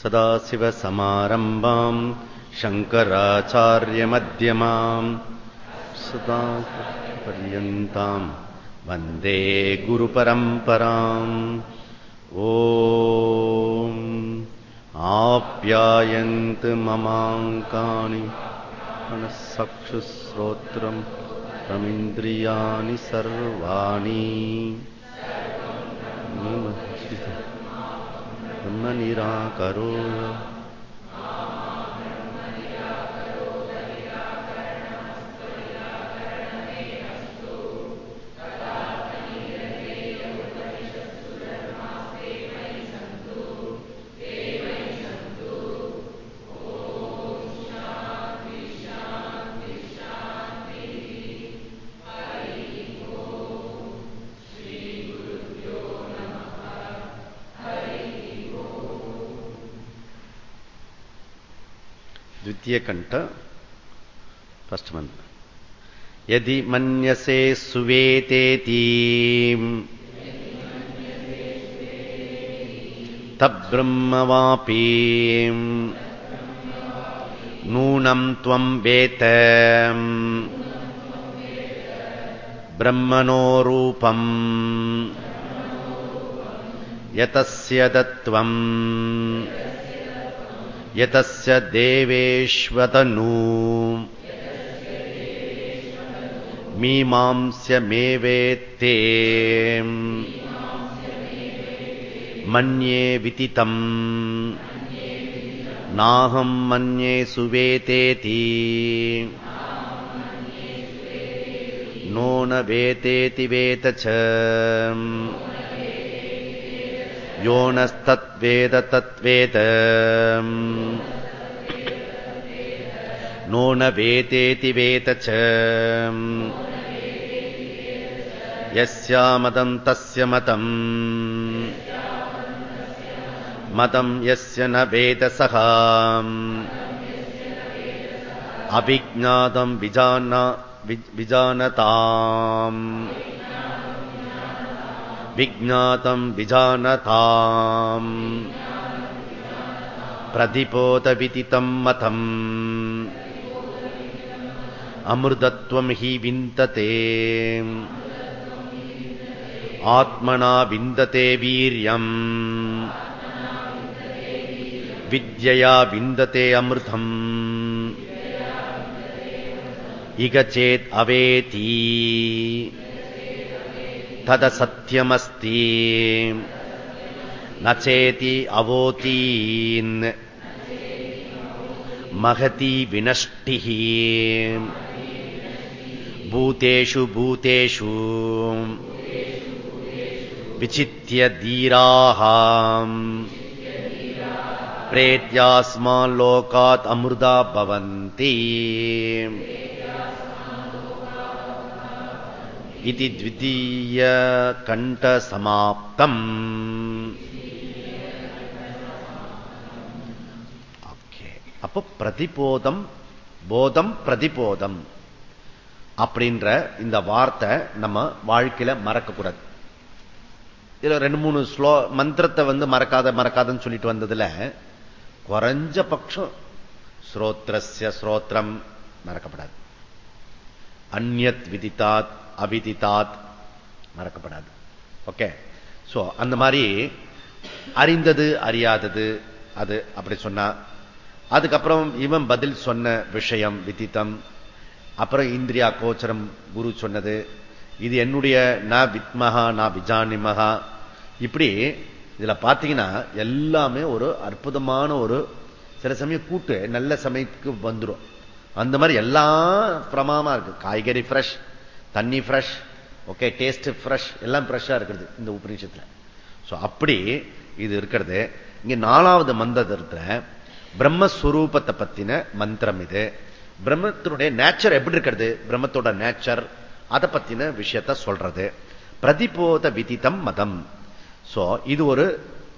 सदाशिवसमारम्भाम् शङ्कराचार्यमध्यमाम् सदा पर्यन्ताम् वंदे गुरुपरम्पराम् ॐ आप्यायन्त ममाङ्कानि मनःसक्षुश्रोत्रम् रमिन्द्रियाणि ब्रह्म निराकरो கண்ட ஃபர்ஸ்ட் மந்த் எதி மன்யசே சுவேதேதி தப்ரம்மவாபி நூனம் துவம் வேத பிரம்மணோரூபம் யதஸ்ய தத்துவம் यतस्य देवेष्वतनु मीमांस्यमेवेत्ते मन्ये वितितम्। नाहम् मन्ये सुवेतेति। नो न वेतेति वेत च। यो नस्तत्वेद तत्वेद नो न वेतेति वेत च यस्यामतम् तस्य मतम् मतम् यस्य न वेदसः अभिज्ञातम् विजान विजानताम् विज्ञातम् विजानताम् प्रतिपोतविदितम् मतम् अमृतत्वम् हि विन्दते आत्मना विन्दते वीर्यम् विद्यया विन्दते अमृतम् इग चेत् अवेति तदसत्यमस्ति। न चेति अवोतीन्। महती विनष्टिः। भूतेषु भूतेषु। विचित्य धीराः। प्रेत्यास्माल्लोकात् अमृता भवन्ति। इति द्वितीयकण्ठसमाप्तम् அப்போ பிரதிபோதம் போதம் பிரதிபோதம் அப்படின்ற இந்த வார்த்தை நம்ம வாழ்க்கையில மறக்கக்கூடாது இதுல ரெண்டு மூணு ஸ்லோ மந்திரத்தை வந்து மறக்காத மறக்காதன்னு சொல்லிட்டு வந்ததுல குறைஞ்ச பட்சம் ஸ்ரோத்ரஸ்ய ஸ்ரோத்திரம் மறக்கப்படாது அந்நத் விதித்தாத் அவிதித்தாத் மறக்கப்படாது. ஓகே சோ அந்த மாதிரி அறிந்தது அறியாதது அது அப்படி சொன்னா அதுக்கப்புறம் இவன் பதில் சொன்ன விஷயம் வித்தித்தம் அப்புறம் இந்திரியா கோச்சரம் குரு சொன்னது. இது என்னுடைய நான் வித்மகா நான் விஜானிமகா இப்படி இதுல பாத்தீங்கன்னா எல்லாமே ஒரு அற்புதமான ஒரு சில சமயம் கூட்டு நல்ல சமயத்துக்கு வந்துடும் அந்த மாதிரி எல்லாம் பிரமாமா இருக்கு. காய்கறி ஃப்ரெஷ் தண்ணி ஃப்ரெஷ் ஓகே டேஸ்ட் ஃப்ரெஷ் எல்லாம் ஃப்ரெஷ்ஷா இருக்கிறது இந்த உபநிஷத்துல. ஸோ அப்படி இது இருக்கிறது. இங்க நாலாவது மந்திரத்துல பிரம்மஸ்வரூபத்தை பத்தின மந்திரம் இது. பிரம்மத்தினுடைய நேச்சர் எப்படி இருக்கிறது? பிரம்மத்தோட நேச்சர் அதை பத்தின விஷயத்த சொல்றது. பிரதிபோத விதித்தம் மதம். சோ இது ஒரு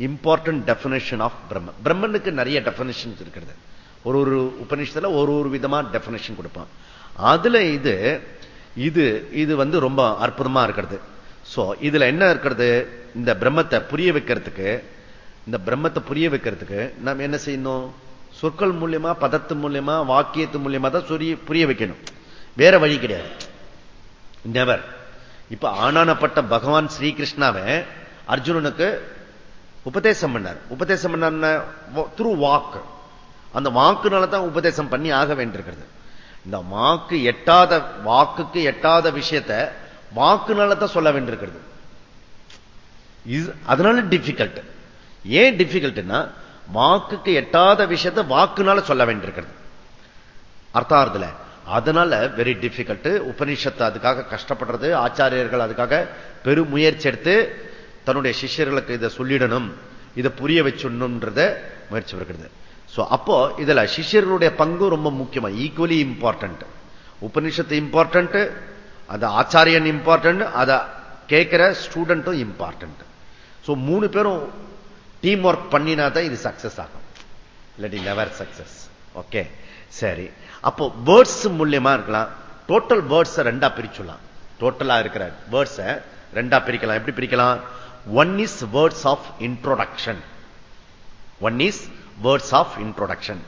இம்பார்ட்டன்ட் டெபினேஷன் ஆஃப் பிரம்ம. பிரம்மனுக்கு நிறைய டெபினேஷன்ஸ் இருக்கிறது. ஒரு ஒரு உபநிஷத்துல ஒரு ஒரு விதமா டெபினேஷன் கொடுப்பான் அதுல இது இது இது வந்து ரொம்ப அற்புதமா இருக்கிறது. சோ இதுல என்ன இருக்கிறது? இந்த பிரம்மத்தை புரிய வைக்கிறதுக்கு இந்த பிரம்மத்தை புரிய வைக்கிறதுக்கு நாம் என்ன செய்யணும்? சொற்கள் மூலியமா பதத்து மூலியமா வாக்கியத்து மூலியமா தான் சொரிய புரிய வைக்கணும். வேற வழி கிடையாது. நெவர் இப்ப ஆனானப்பட்ட பகவான் ஸ்ரீகிருஷ்ணாவை அர்ஜுனனுக்கு உபதேசம் பண்ணார். உபதேசம் பண்ணார் த்ரூ வாக்கு அந்த வாக்குனால தான் உபதேசம் பண்ணி ஆக வேண்டியிருக்கிறது. இந்த வாக்கு எட்டாத வாக்குக்கு எட்டாத விஷயத்தை வாக்குனால தான் சொல்ல வேண்டியிருக்கிறது. அதனால டிஃபிகல்ட் ஏன் டிஃபிகல்ட்னா வாக்குக்கு எட்டாத விஷயத்தை வாக்குனால சொல்ல வேண்டியிருக்கிறது. அர்த்தார்த்தல அதனால வெரி டிஃபிகல்ட் உபனிஷத்து அதுக்காக கஷ்டப்படுறது ஆச்சாரியர்கள் அதுக்காக பெருமுயற்சி எடுத்து தன்னுடைய சிஷ்யர்களுக்கு இதை சொல்லிடணும் இதை புரிய வச்சுடணும்ன்றத முயற்சி வருகிறது அப்போ இதுல சிஷியர்களுடைய பங்கு ரொம்ப முக்கியமா ஈக்குவலி இம்பார்ட்டன்ட் உபனிஷத்து இம்பார்ட்டன்ட் அது ஆச்சாரியன் இம்பார்ட்டன்ட் அதை கேட்கிற ஸ்டூடெண்ட்டும் இம்பார்ட்டன்ட் ஸோ மூணு பேரும் டீம் ஒர்க் பண்ணினா தான் இது சக்சஸ் ஆகும். இல்லாட்டி நெவர் சக்சஸ் ஓகே சரி. அப்போ வேர்ட்ஸ் மூலியமா இருக்கலாம். டோட்டல் வேர்ட்ஸ் ரெண்டா பிரிச்சுலாம் டோட்டலா இருக்கிற வேர்ட்ஸ் ரெண்டா பிரிக்கலாம். எப்படி பிரிக்கலாம்? One is words of introduction one is words of introduction.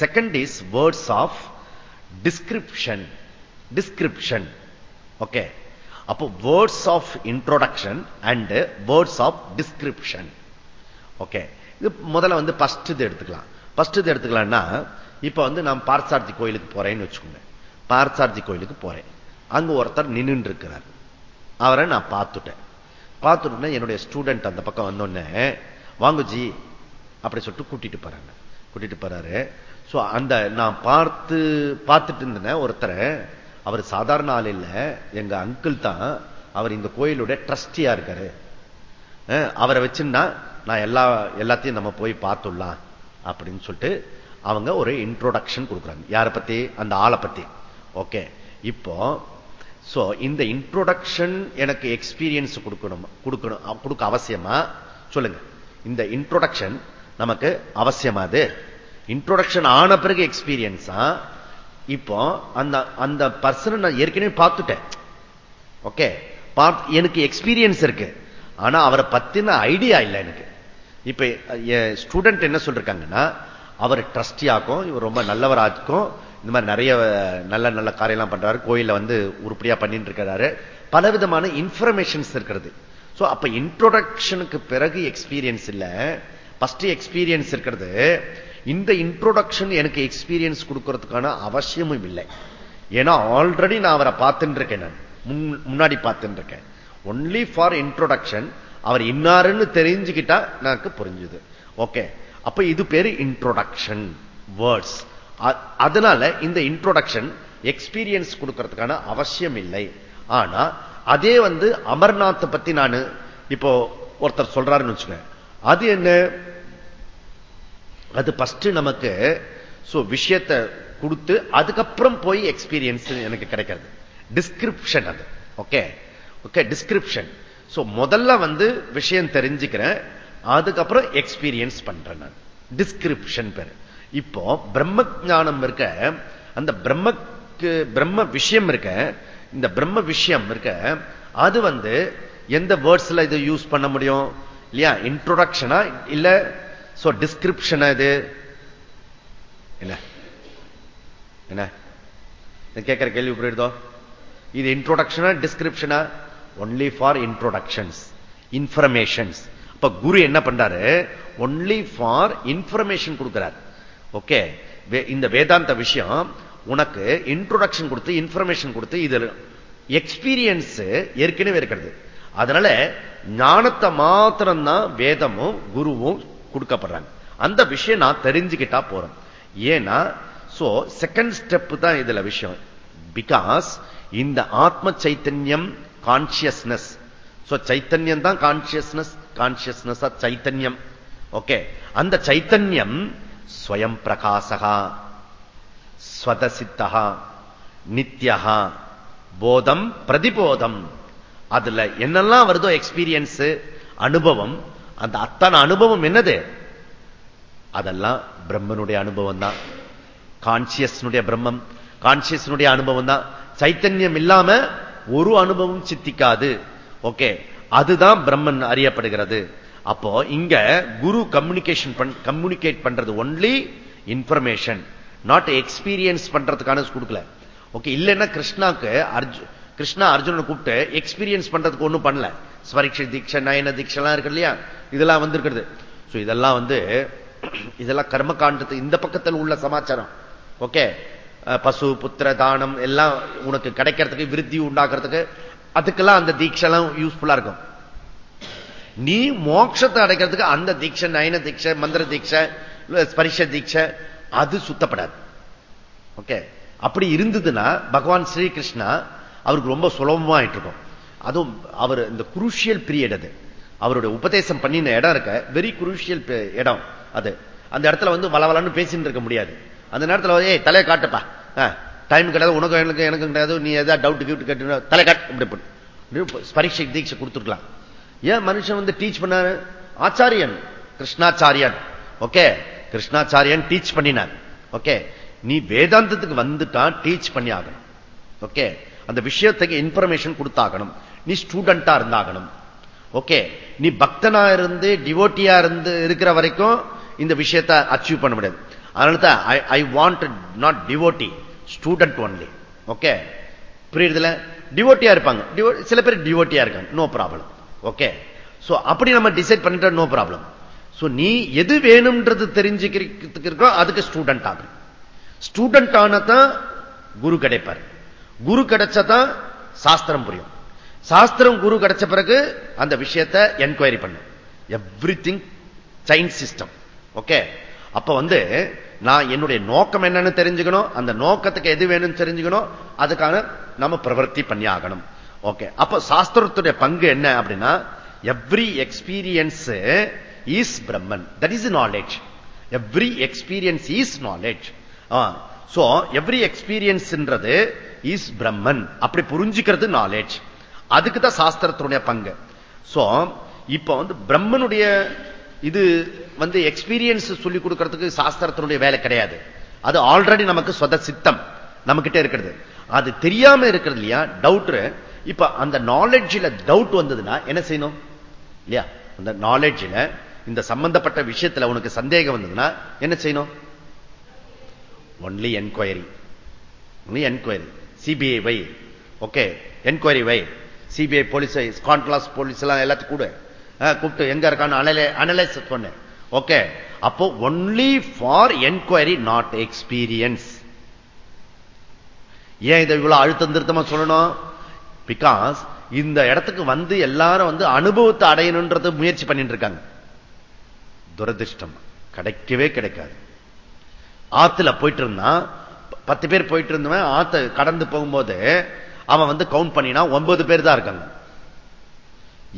Second is words of description description okay அப்போ words of introduction and words of description okay இது முதல்ல வந்து first இது எடுத்துக்கலாம். ஃபர்ஸ்ட் இது எடுத்துக்கலாம்னா இப்ப வந்து நான் பார்த்தார்த்தி கோயிலுக்கு போறேன்னு வச்சுக்கோங்க. பார்த்தார்த்தி கோயிலுக்கு போறேன். அங்க ஒருத்தர் நின்று இருக்கிறார் அவரை நான் பார்த்துட்டேன். பார்த்துட்டேன் என்னுடைய ஸ்டூடெண்ட் அந்த பக்கம் வந்தோடனே வாங்குஜி அப்படி சொல்லிட்டு கூட்டிட்டு போறாங்க. கூட்டிட்டு போறாரு. சோ அந்த நான் பார்த்து பார்த்துட்டு இருந்தேன் ஒருத்தரை. அவர் சாதாரண ஆள் இல்ல. எங்க அங்கிள் தான். அவர் இந்த கோயிலுடைய ட்ரஸ்டியா இருக்காரு. அவரை வச்சுன்னா நான் எல்லா எல்லாத்தையும் நம்ம போய் பார்த்துடலாம் அப்படின்னு சொல்லிட்டு அவங்க ஒரு இன்ட்ரோடக்ஷன் கொடுக்குறாங்க. யாரை பத்தி? அந்த ஆளை பத்தி. ஓகே இப்போ சோ இந்த இன்ட்ரோடக்ஷன் எனக்கு எக்ஸ்பீரியன்ஸ் கொடுக்கணும் கொடுக்கணும் கொடுக்க அவசியமா? சொல்லுங்க. இந்த இன்ட்ரோடக்ஷன் நமக்கு அவசியமா அது? இன்ட்ரோடக்ஷன் ஆன பிறகு எக்ஸ்பீரியன்ஸா இப்போ அந்த அந்த பர்சனை நான் ஏற்கனவே பார்த்துட்டேன். ஓகே எனக்கு எக்ஸ்பீரியன்ஸ் இருக்கு. ஆனா அவரை பத்தின ஐடியா இல்லை எனக்கு. இப்ப ஸ்டூடெண்ட் என்ன சொல்றாங்கன்னா அவர் ட்ரஸ்டியாக்கும் இவர் ரொம்ப நல்லவராக்கும் இந்த மாதிரி நிறைய நல்ல நல்ல காரியம்லாம் பண்றாரு கோயில வந்து உருப்படியா பண்ணிட்டு இருக்கிறாரு. பலவிதமான இன்ஃபர்மேஷன்ஸ் இருக்கிறது. சோ அப்ப இன்ட்ரோடக்ஷனுக்கு பிறகு எக்ஸ்பீரியன்ஸ் இல்லை. ஃபர்ஸ்ட் எக்ஸ்பீரியன்ஸ் இருக்கிறது. இந்த இன்ட்ரோடக்ஷன் எனக்கு எக்ஸ்பீரியன்ஸ் கொடுக்கறதுக்கான அவசியமும் இல்லை. ஏன்னா ஆல்ரெடி நான் அவரை பார்த்துட்டு இருக்கேன் நான் முன்னாடி பார்த்துட்டு இருக்கேன் ஒன்லி ஃபார் இன்ட்ரோடக்ஷன் அவர் இன்னாருன்னு தெரிஞ்சுக்கிட்டா எனக்கு புரிஞ்சுது. ஓகே அப்ப இது பேரு இன்ட்ரோடக்ஷன் வேர்ட்ஸ் அதனால இந்த இன்ட்ரோடக்ஷன் எக்ஸ்பீரியன்ஸ் கொடுக்கறதுக்கான அவசியம் இல்லை. ஆனா அதே வந்து அமர்நாத்தை பத்தி நான் இப்போ ஒருத்தர் சொல்றாருன்னு வச்சுக்கேன் அது என்ன? அது பஸ்ட் நமக்கு விஷயத்தை கொடுத்து அதுக்கப்புறம் போய் எக்ஸ்பீரியன்ஸ் எனக்கு கிடைக்கிறது. டிஸ்கிரிப்ஷன் அது. ஓகே ஓகே டிஸ்கிரிப்ஷன் சோ முதல்ல வந்து விஷயம் தெரிஞ்சுக்கிறேன். அதுக்கப்புறம் எக்ஸ்பீரியன்ஸ் பண்றேன் நான். டிஸ்கிரிப்ஷன் பேரு. இப்போ பிரம்ம ஞானம் இருக்க அந்த பிரம்மக்கு பிரம்ம விஷயம் இருக்க இந்த பிரம்ம விஷயம் இருக்க அது வந்து எந்த வேர்ட்ஸ்ல இதை யூஸ் பண்ண முடியும்? இல்லையா? இன்ட்ரோடக்ஷனா இல்ல சோ டிஸ்கிரிப்ஷன் இது? என்ன? என்ன? கேட்கிற கேள்வி புரியுதோ இது இன்ட்ரோடக்ஷனா டிஸ்கிரிப்ஷனா ஒன்லி ஃபார் இன்ட்ரோடக்ஷன்ஸ் இன்ஃபர்மேஷன்ஸ் இப்ப குரு என்ன பண்றாரு? ஒன்லி ஃபார் இன்ஃபர்மேஷன் கொடுக்கிறார். ஓகே இந்த வேதாந்த விஷயம் உனக்கு இன்ட்ரோடக்ஷன் கொடுத்து இன்ஃபர்மேஷன் கொடுத்து இது எக்ஸ்பீரியன்ஸ் ஏற்கனவே இருக்கிறது. அதனால ஞானத்தை மாத்திரம்தான் வேதமும் குருவும் கொடுக்கப்படுறாங்க. அந்த விஷயம் நான் தெரிஞ்சுக்கிட்டா போறேன். ஏன்னா சோ செகண்ட் ஸ்டெப் தான் இதுல விஷயம். பிகாஸ் இந்த ஆத்ம சைத்தன்யம் கான்சியஸ்னஸ் சோ சைத்தன்யம் தான் கான்சியஸ்னஸ் கான்சியஸ்னஸ் சைத்தன்யம். ஓகே அந்த சைத்தன்யம் ஸ்வயம் பிரகாசகா ஸ்வதசித்தகா நித்யகா போதம் பிரதிபோதம். அதுல என்னெல்லாம் வருதோ எக்ஸ்பீரியன்ஸ் அனுபவம் அந்த அத்தனை அனுபவம் என்னது? அதெல்லாம் பிரம்மனுடைய அனுபவம் தான். கான்சியஸ்னுடைய பிரம்மம் கான்சியஸ்னுடைய அனுபவம் தான். சைத்தன்யம் இல்லாம ஒரு அனுபவம் சித்திக்காது. ஓகே அதுதான் பிரம்மன் அறியப்படுகிறது. அப்போ இங்க குரு கம்யூனிகேஷன் கம்யூனிகேட் பண்றது ஒன்லி இன்ஃபர்மேஷன் நாட் எக்ஸ்பீரியன்ஸ் பண்றதுக்கான கொடுக்கல. ஓகே இல்லைன்னா கிருஷ்ணாக்கு அர்ஜுன் கிருஷ்ணா அர்ஜுனனை கூப்பிட்டு எக்ஸ்பீரியன்ஸ் பண்றதுக்கு ஒண்ணும் பண்ணல. ஸ்வரிக்ஷ தீட்சை நயன தீட்செல்லாம் இருக்கு இல்லையா? இதெல்லாம் வந்திருக்கிறது. சோ இதெல்லாம் வந்து இதெல்லாம் கர்மகாண்டத்து இந்த பக்கத்தில் உள்ள சமாச்சாரம். ஓகே பசு புத்திர தானம் எல்லாம் உனக்கு கிடைக்கிறதுக்கு விருத்தி உண்டாக்குறதுக்கு அதுக்கெல்லாம் அந்த தீட்செல்லாம் யூஸ்ஃபுல்லா இருக்கும். நீ மோட்சத்தை அடைக்கிறதுக்கு அந்த தீட்சை நயன தீட்சை மந்திர தீட்சை ஸ்பரிஷ தீட்சை அது சுத்தப்படாது. ஓகே அப்படி இருந்ததுன்னா பகவான் ஸ்ரீகிருஷ்ணா அவருக்கு ரொம்ப சுலபமாயிட்டு இருக்கும் அதுவும் அவர் இந்த குரூஷியல் பீரியட் அது. அவருடைய உபதேசம் பண்ணின இடம் இருக்க வெரி குரூஷியல் இடம் அது. அந்த இடத்துல வந்து வளவலன்னு பேசிட்டு இருக்க முடியாது. அந்த நேரத்தில் ஏய் தலையை காட்டுப்பா. டைம் கிடையாது உனக்கு எனக்கு எனக்கு கிடையாது நீ ஏதாவது டவுட் கிஃப்ட் கேட்டு தலை காட்டு பரீட்சை தீட்சை கொடுத்துருக்கலாம். ஏன் மனுஷன் வந்து டீச் பண்ணாரு? ஆச்சாரியன் கிருஷ்ணாச்சாரியன். ஓகே? கிருஷ்ணாச்சாரியன் டீச் பண்ணினார். ஓகே? நீ வேதாந்தத்துக்கு வந்துட்டான் டீச் பண்ணி ஆகணும் ஓகே? அந்த விஷயத்துக்கு இன்ஃபர்மேஷன் கொடுத்தாகணும். நீ ஸ்டூடெண்டா இருந்தாகணும். ஓகே நீ பக்தனா இருந்து டிவோட்டியா இருந்து இருக்கிற வரைக்கும் இந்த விஷயத்தை அச்சீவ் பண்ண முடியாது. அதனால தான் I want not devotee student only okay புரியுதுல? டிவோட்டியா இருப்பாங்க. சில பேர் டிவோட்டியா இருக்காங்க. நோ ப்ராப்ளம் ஓகே சோ அப்படி நம்ம டிசைட் பண்ணிட்டா நோ ப்ராப்ளம் சோ நீ எது வேணும்ன்றது தெரிஞ்சுக்கிறதுக்கு இருக்கோ அதுக்கு ஸ்டூடெண்ட் ஆகும் ஸ்டூடெண்ட் ஆனதான் குரு கிடைப்பார். குரு கிடைச்சதான் சாஸ்திரம் புரியும். சாஸ்திரம் குரு கிடைச்ச பிறகு அந்த விஷயத்தை என்கொயரி பண்ணும் everything science system okay அப்ப வந்து நான் என்னுடைய நோக்கம் என்னன்னு தெரிஞ்சுக்கணும் அந்த நோக்கத்துக்கு எது வேணும்னு தெரிஞ்சுக்கணும் அதுக்கான நம்ம பிரவர்த்தி பண்ணி ஆகணும். ஓகே அப்ப சாஸ்திரத்துடைய பங்கு என்ன அப்படின்னா every experience is Brahman that is knowledge every experience is knowledge so every எக்ஸ்பீரியன்ஸ்ன்றது is Brahman அப்படி புரிஞ்சுக்கிறது நாலேஜ் அதுக்கு தான் சாஸ்திரத்தினுடைய பங்கு. சோ இப்ப வந்து பிரம்மனுடைய இது வந்து எக்ஸ்பீரியன்ஸ் சொல்லி கொடுக்கறதுக்கு சாஸ்திரத்தினுடைய வேலை கிடையாது. அது ஆல்ரெடி நமக்கு சொத சித்தம். நம்ம இருக்கிறது. அது தெரியாம இருக்கிறது இல்லையா? டவுட் இப்ப அந்த நாலேஜில் டவுட் வந்ததுன்னா என்ன செய்யணும்? இல்லையா? அந்த நாலேஜில் இந்த சம்பந்தப்பட்ட விஷயத்துல உனக்கு சந்தேகம் வந்ததுன்னா என்ன செய்யணும்? Only enquiry only enquiry CBI வை. ஓகே என்கொயரி வை. சிபிஐ போலீஸ் கான்ட்லாஸ் போலீஸ் எல்லாம் எல்லாத்துக்கும் கூட. கூப்பிட்டு எங்க இருக்கான்னு அனலை அனலைஸ் பண்ணு. ஓகே அப்போ only for enquiry not experience ஏன் இதை இவ்வளவு அழுத்தம் திருத்தமா சொல்லணும்? பிகாஸ் இந்த இடத்துக்கு வந்து எல்லாரும் வந்து அனுபவத்தை அடையணுன்றது முயற்சி பண்ணிட்டு இருக்காங்க. துரதிருஷ்டம். கிடைக்கவே கிடைக்காது. ஆத்துல போயிட்டு இருந்தான் பத்து பேர் போயிட்டு இருந்தவன் ஆத்த கடந்து போகும்போது அவன் வந்து கவுண்ட் பண்ணினா ஒன்பது பேர் தான் இருக்காங்க.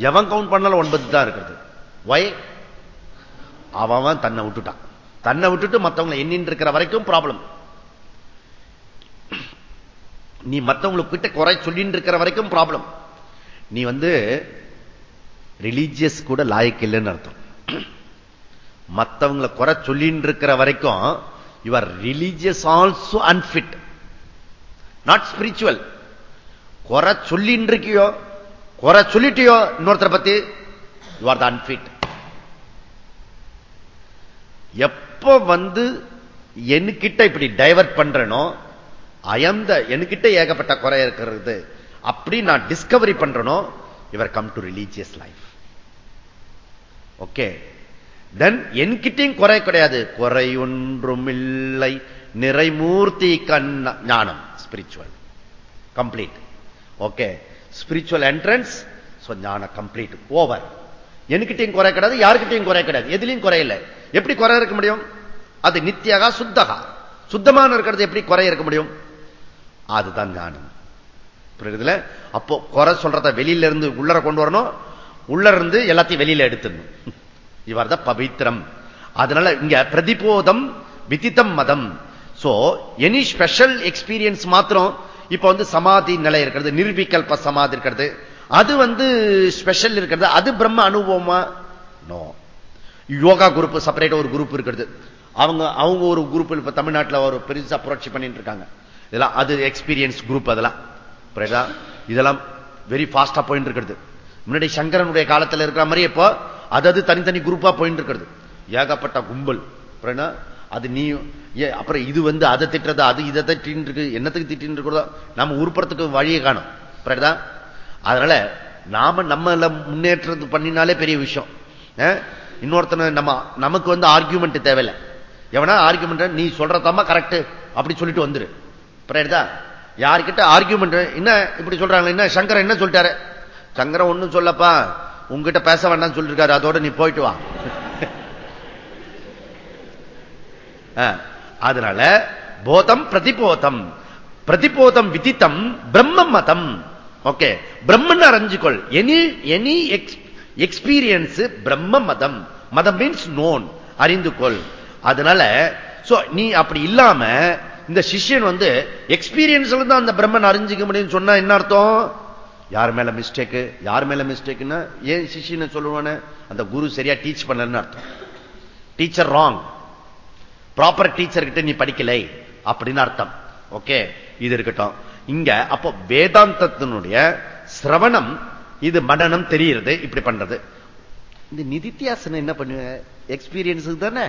எவன் கவுண்ட் பண்ணாலும் ஒன்பது தான் இருக்கிறது. ஒய் அவன் தன்னை விட்டுட்டான். தன்னை விட்டுட்டு மற்றவங்களை எண்ணின்னு இருக்கிற வரைக்கும் ப்ராப்ளம் நீ மற்றவங்களுக்கு கிட்ட குறை சொல்லிட்டு இருக்கிற வரைக்கும் ப்ராப்ளம் நீ வந்து ரிலீஜியஸ் கூட லாயக்கு இல்லைன்னு அர்த்தம். மற்றவங்களை குறை சொல்லிட்டு இருக்கிற வரைக்கும் your religious also unfit not spiritual குறை சொல்லிட்டு இருக்கியோ குறை சொல்லிட்டியோ இன்னொருத்தரை பத்தி யூ ஆர் த அன்பிட் எப்ப வந்து என்கிட்ட இப்படி டைவர்ட் பண்றனோ அயந்த என்கிட்ட ஏகப்பட்ட குறை இருக்கிறது அப்படி நான் டிஸ்கவரி பண்றேனோ இவர் come to religious life okay then என்கிட்டையும் குறை கிடையாது. குறை ஒன்றும் இல்லை நிறைமூர்த்தி கண்ண ஞானம். Spiritual complete okay spiritual entrance ஞான கம்ப்ளீட் ஓவர் என்கிட்டையும் குறை கிடையாது யாருக்கிட்டையும் குறை கிடையாது. எதுலையும் குறையில்லை எப்படி குறை இருக்க முடியும்? அது நித்தியகா சுத்தகா. சுத்தமான இருக்கிறது எப்படி குறை இருக்க முடியும்? அதுதான் ஞானம். புரியுதுல? அப்போ குறை சொல்றத வெளியில இருந்து உள்ளர கொண்டு வரணும். உள்ள இருந்து எல்லாத்தையும் வெளியில எடுத்துடணும். இவர் தான் பவித்திரம். அதனால இங்க பிரதிபோதம் விதித்தம் மதம். சோ எனி ஸ்பெஷல் எக்ஸ்பீரியன்ஸ் மாத்திரம் இப்ப வந்து சமாதி நிலை இருக்கிறது நிர்விகல்ப சமாதி இருக்கிறது. அது வந்து ஸ்பெஷல் இருக்கிறது. அது பிரம்ம அனுபவமா? நோ யோகா குரூப் செப்பரேட்டா ஒரு குரூப் இருக்கிறது. அவங்க அவங்க ஒரு குரூப் இப்ப தமிழ்நாட்டில் ஒரு பெருசா புரட்சி பண்ணிட்டு இருக்காங்க. இதெல்லாம் அது எக்ஸ்பீரியன்ஸ் குரூப் அதெல்லாம். இதெல்லாம் வெரி ஃபாஸ்டா போயிட்டு இருக்கிறது. முன்னாடி சங்கரனுடைய காலத்தில் இருக்கிற மாதிரி இப்போ அதாவது தனித்தனி குரூப்பா போயிட்டு இருக்கிறது ஏகப்பட்ட கும்பல். அது நீ அப்புறம் இது வந்து அதை திட்டுறதா அது இதை திட்டின்னு இருக்கு என்னத்துக்கு திட்டின்னு இருக்கிறதோ நம்ம உருப்புறத்துக்கு வழியை காணும். அதனால நாம நம்ம முன்னேற்றது பண்ணினாலே பெரிய விஷயம். இன்னொருத்தனை நம்ம நமக்கு வந்து ஆர்கியூமெண்ட் தேவையில்லை. எவனா ஆர்கியூமெண்ட் நீ சொல்றதாமா கரெக்ட் அப்படி சொல்லிட்டு வந்துரு. புரியுதா? யாருக்கிட்ட ஆர்கியூமெண்ட் என்ன இப்படி சொல்றாங்க என்ன சங்கரன் என்ன சொல்லிட்டாரு? சங்கரன் ஒன்னும் சொல்லப்பா. உங்ககிட்ட பேச வேண்டாம் சொல்லிருக்காரு அதோட நீ போயிட்டு வா. அதனால போதம் பிரதிபோதம். பிரதிபோதம் விதித்தம் பிரம்ம மதம். ஓகே பிரம்மன் அறிஞ்சுக்கொள். எனி எனி எக்ஸ்பீரியன்ஸ் பிரம்ம மதம். மதம் மீன்ஸ் நோன் அறிந்து கொள் அதனால நீ அப்படி இல்லாம இந்த சிஷியன் வந்து எக்ஸ்பீரியன்ஸ்ல தான் அந்த பிரம்மன் அறிஞ்சிக்க முடியும் சொன்னா என்ன அர்த்தம்? யார் மேல மிஸ்டேக்கு யார் மேல மிஸ்டேக்னா ஏன் சிஷின்னு சொல்லுவானு அந்த குரு சரியா டீச் பண்ணலன்னு அர்த்தம். டீச்சர் ராங் ப்ராப்பர் டீச்சர் கிட்ட நீ படிக்கலை அப்படின்னு அர்த்தம். ஓகே இது இருக்கட்டும். இங்க அப்போ வேதாந்தத்தினுடைய சிரவணம் இது மனநம் தெரியிறது இப்படி பண்றது. இந்த நிதித்தியாசனம் என்ன பண்ணுவ? எக்ஸ்பீரியன்ஸுக்கு தானே.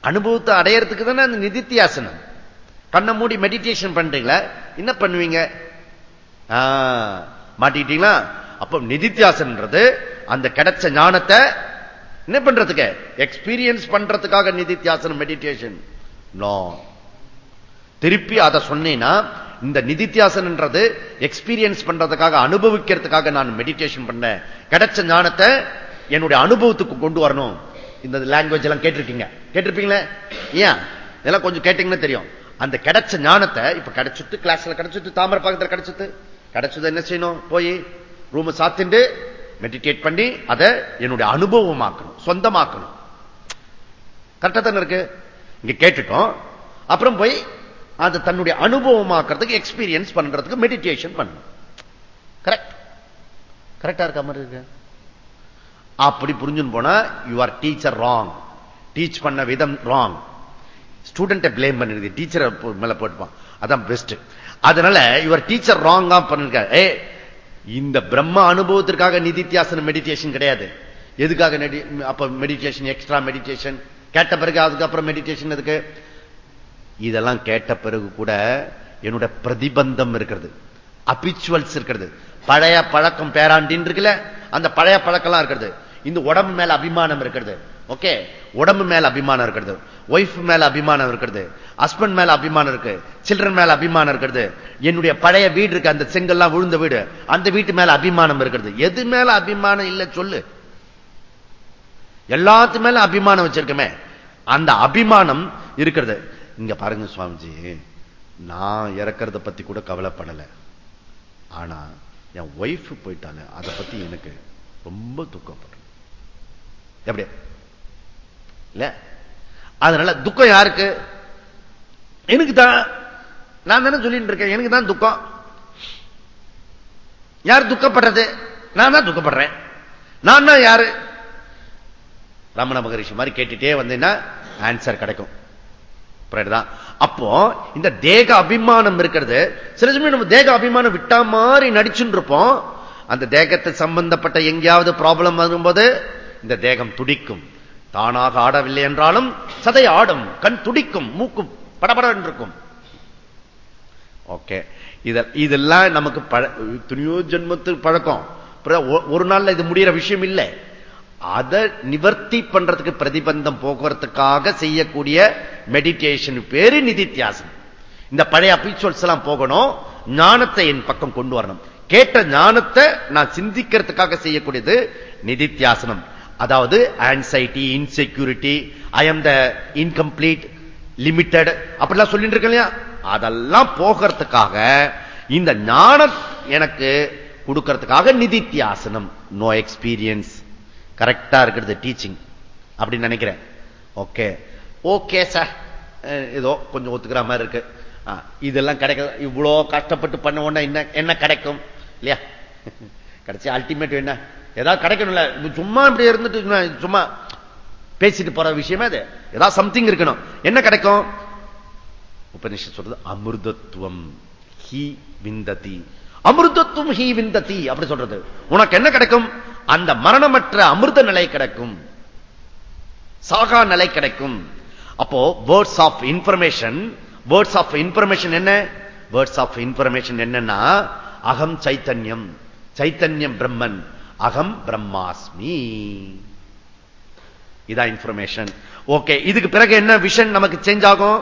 அனுபவத்தை அடையறதுக்கு தானே அந்த நிதித்தியாசனம். கண்ணை மூடி மெடிடேஷன் பண்றீங்களா? என்ன பண்ணுவீங்க? மாட்டிக்கிட்டீங்களா? அப்ப நிதித்தியாசன்றது அந்த கிடைச்ச ஞானத்தை என்ன பண்றதுக்கு? எக்ஸ்பீரியன்ஸ் பண்றதுக்காக நிதித்தியாசனம் மெடிடேஷன் நோ திருப்பி அதை சொன்னேன்னா இந்த நிதித்தியாசன்ன்றது எக்ஸ்பீரியன்ஸ் பண்றதுக்காக அனுபவிக்கிறதுக்காக நான் மெடிடேஷன் பண்ண கிடைச்ச ஞானத்தை என்னுடைய அனுபவத்துக்கு கொண்டு வரணும். இந்த லாங்குவேஜ் எல்லாம் கேட்டிருக்கீங்க. கேட்டிருப்பீங்களே? ஏன்? இதெல்லாம் கொஞ்சம் கேட்டீங்கன்னா தெரியும். அந்த கிடைச்ச ஞானத்தை இப்ப கிடைச்சிட்டு கிளாஸ்ல கிடைச்சிட்டு தாமர பாக்கத்துல கிடைச்சிட்டு கிடைச்சது என்ன செய்யணும்? போய் ரூம் சாத்திண்டு மெடிடேட் பண்ணி அதை என்னுடைய அனுபவமாக்கணும் சொந்தமாக்கணும். கரெக்டா தானே இருக்கு? இங்க கேட்டுட்டோம். அப்புறம் போய் அது தன்னுடைய அனுபவமாக்குறதுக்கு எக்ஸ்பீரியன்ஸ் பண்றதுக்கு மெடிடேஷன் பண்ணணும். கரெக்ட் கரெக்டா இருக்க மாதிரி இருக்கு? அப்படி புரிஞ்சுன்னு போனா you are teacher wrong teach பண்ண விதம் ராங் ஸ்டூடெண்ட்டை பிளேம் பண்ணிருக்கு டீச்சரை மேல போட்டுப்பான். அதான் பெஸ்ட் அதனால இவர் டீச்சர் ராங்கா பண்ணிருக்காரு. ஏ இந்த பிரம்ம அனுபவத்திற்காக நிதித்தியாசன மெடிடேஷன் கிடையாது. எதுக்காக அப்ப மெடிடேஷன் எக்ஸ்ட்ரா மெடிடேஷன் கேட்ட பிறகு அதுக்கப்புறம் மெடிடேஷன் எதுக்கு? இதெல்லாம் கேட்ட பிறகு கூட என்னோட பிரதிபந்தம் இருக்கிறது. அபிச்சுவல்ஸ் இருக்கிறது. பழைய பழக்கம் பேராண்டின் இருக்குல்ல அந்த பழைய பழக்கம் இருக்கிறது. இந்த உடம்பு மேல அபிமானம் இருக்கிறது. ஓகே? உடம்பு மேல அபிமானம் இருக்கிறது. ஒய்ஃப் மேல அபிமானம் இருக்கிறது. ஹஸ்பண்ட் மேல அபிமானம் இருக்கு. சில்ட்ரன் மேல அபிமானம் இருக்கிறது. என்னுடைய பழைய வீடு இருக்கு. அந்த செங்கல்லாம் விழுந்த வீடு. அந்த வீட்டு மேல அபிமானம் இருக்கிறது. எது மேல அபிமானம் இல்ல சொல்லு. எல்லாத்து மேல அபிமானம் வச்சிருக்கமே. அந்த அபிமானம் இருக்கிறது. இங்க பாருங்க சுவாமிஜி. நான் இறக்கிறத பத்தி கூட கவலைப்படல. ஆனா என் ஒய்ஃப் போயிட்டால அதை பத்தி எனக்கு ரொம்ப துக்கப்படுறேன் எப்படி இல்ல. அதனால துக்கம் யாருக்கு? எனக்கு தான் நான் தானே சொல்லிட்டு இருக்கேன். எனக்கு தான் துக்கம். யார் துக்கப்படுறது? நான் தான் துக்கப்படுறேன். நான் தான் யாரு? ரமண மகரிஷி மாதிரி கேட்டுட்டே வந்தேன்னா ஆன்சர் கிடைக்கும். அப்போ இந்த தேக அபிமானம் இருக்கிறது சில சமயம் நம்ம தேக அபிமானம் விட்டா மாதிரி நடிச்சுட்டு இருப்போம். அந்த தேகத்தை சம்பந்தப்பட்ட எங்கேயாவது ப்ராப்ளம் வரும்போது இந்த தேகம் துடிக்கும். தானாக ஆடவில்லை என்றாலும் சதை ஆடும் கண் துடிக்கும் மூக்கும் படபட இருக்கும் ஓகே. இதெல்லாம் நமக்கு துணியோ ஜென்மத்து பழக்கம். ஒரு நாள்ல இது முடிகிற விஷயம் இல்லை. அதை நிவர்த்தி பண்றதுக்கு பிரதிபந்தம் போக்குவரத்துக்காக செய்யக்கூடிய மெடிடேஷன் பேரு நிதித்தியாசம். இந்த பழைய அபிச்சோல்ஸ் எல்லாம் போகணும் ஞானத்தை என் பக்கம் கொண்டு வரணும். கேட்ட ஞானத்தை நான் சிந்திக்கிறதுக்காக செய்யக்கூடியது நிதித்தியாசனம். அதாவது anxiety insecurity I am the incomplete limited அப்படிலாம் சொல்லிட்டு இருக்க இல்லையா? அதெல்லாம் போகிறதுக்காக இந்த ஞானம் எனக்கு கொடுக்கறதுக்காக நிதித்தியாசனம். நோ எக்ஸ்பீரியன்ஸ் கரெக்டா இருக்கிறது டீச்சிங் அப்படின்னு நினைக்கிறேன். ஓகே ஓகே சார் ஏதோ கொஞ்சம் ஒத்துக்கிற மாதிரி இருக்கு. இதெல்லாம் கிடைக்க இவ்வளோ கஷ்டப்பட்டு பண்ண உடனே என்ன என்ன கிடைக்கும்? இல்லையா? கிடைச்சி அல்டிமேட் என்ன? ஏதாவது கிடைக்கணும்ல. சும்மா இப்படி இருந்துட்டு சும்மா பேசிட்டு போற விஷயமே அது ஏதாவது சம்திங் இருக்கணும். என்ன கிடைக்கும்? உபனிஷம் சொல்றது அமிர்தத்துவம். ஹி விந்ததி. அமிர்தத்துவம் ஹி விந்ததி அப்படி சொல்றது. உனக்கு என்ன கிடைக்கும்? அந்த மரணமற்ற அமிர்த நிலை கிடைக்கும். சாகா நிலை கிடைக்கும். அப்போ words of information words of information என்ன? வேர்ட்ஸ் ஆஃப் இன்ஃபர்மேஷன் என்னன்னா அகம் சைத்தன்யம். சைத்தன்யம் பிரம்மன். அகம் பிரம்மாஸ்மி. இதான் இன்ஃபர்மேஷன் ஓகே இதுக்கு பிறகு என்ன விஷன் நமக்கு சேஞ்ச் ஆகும்?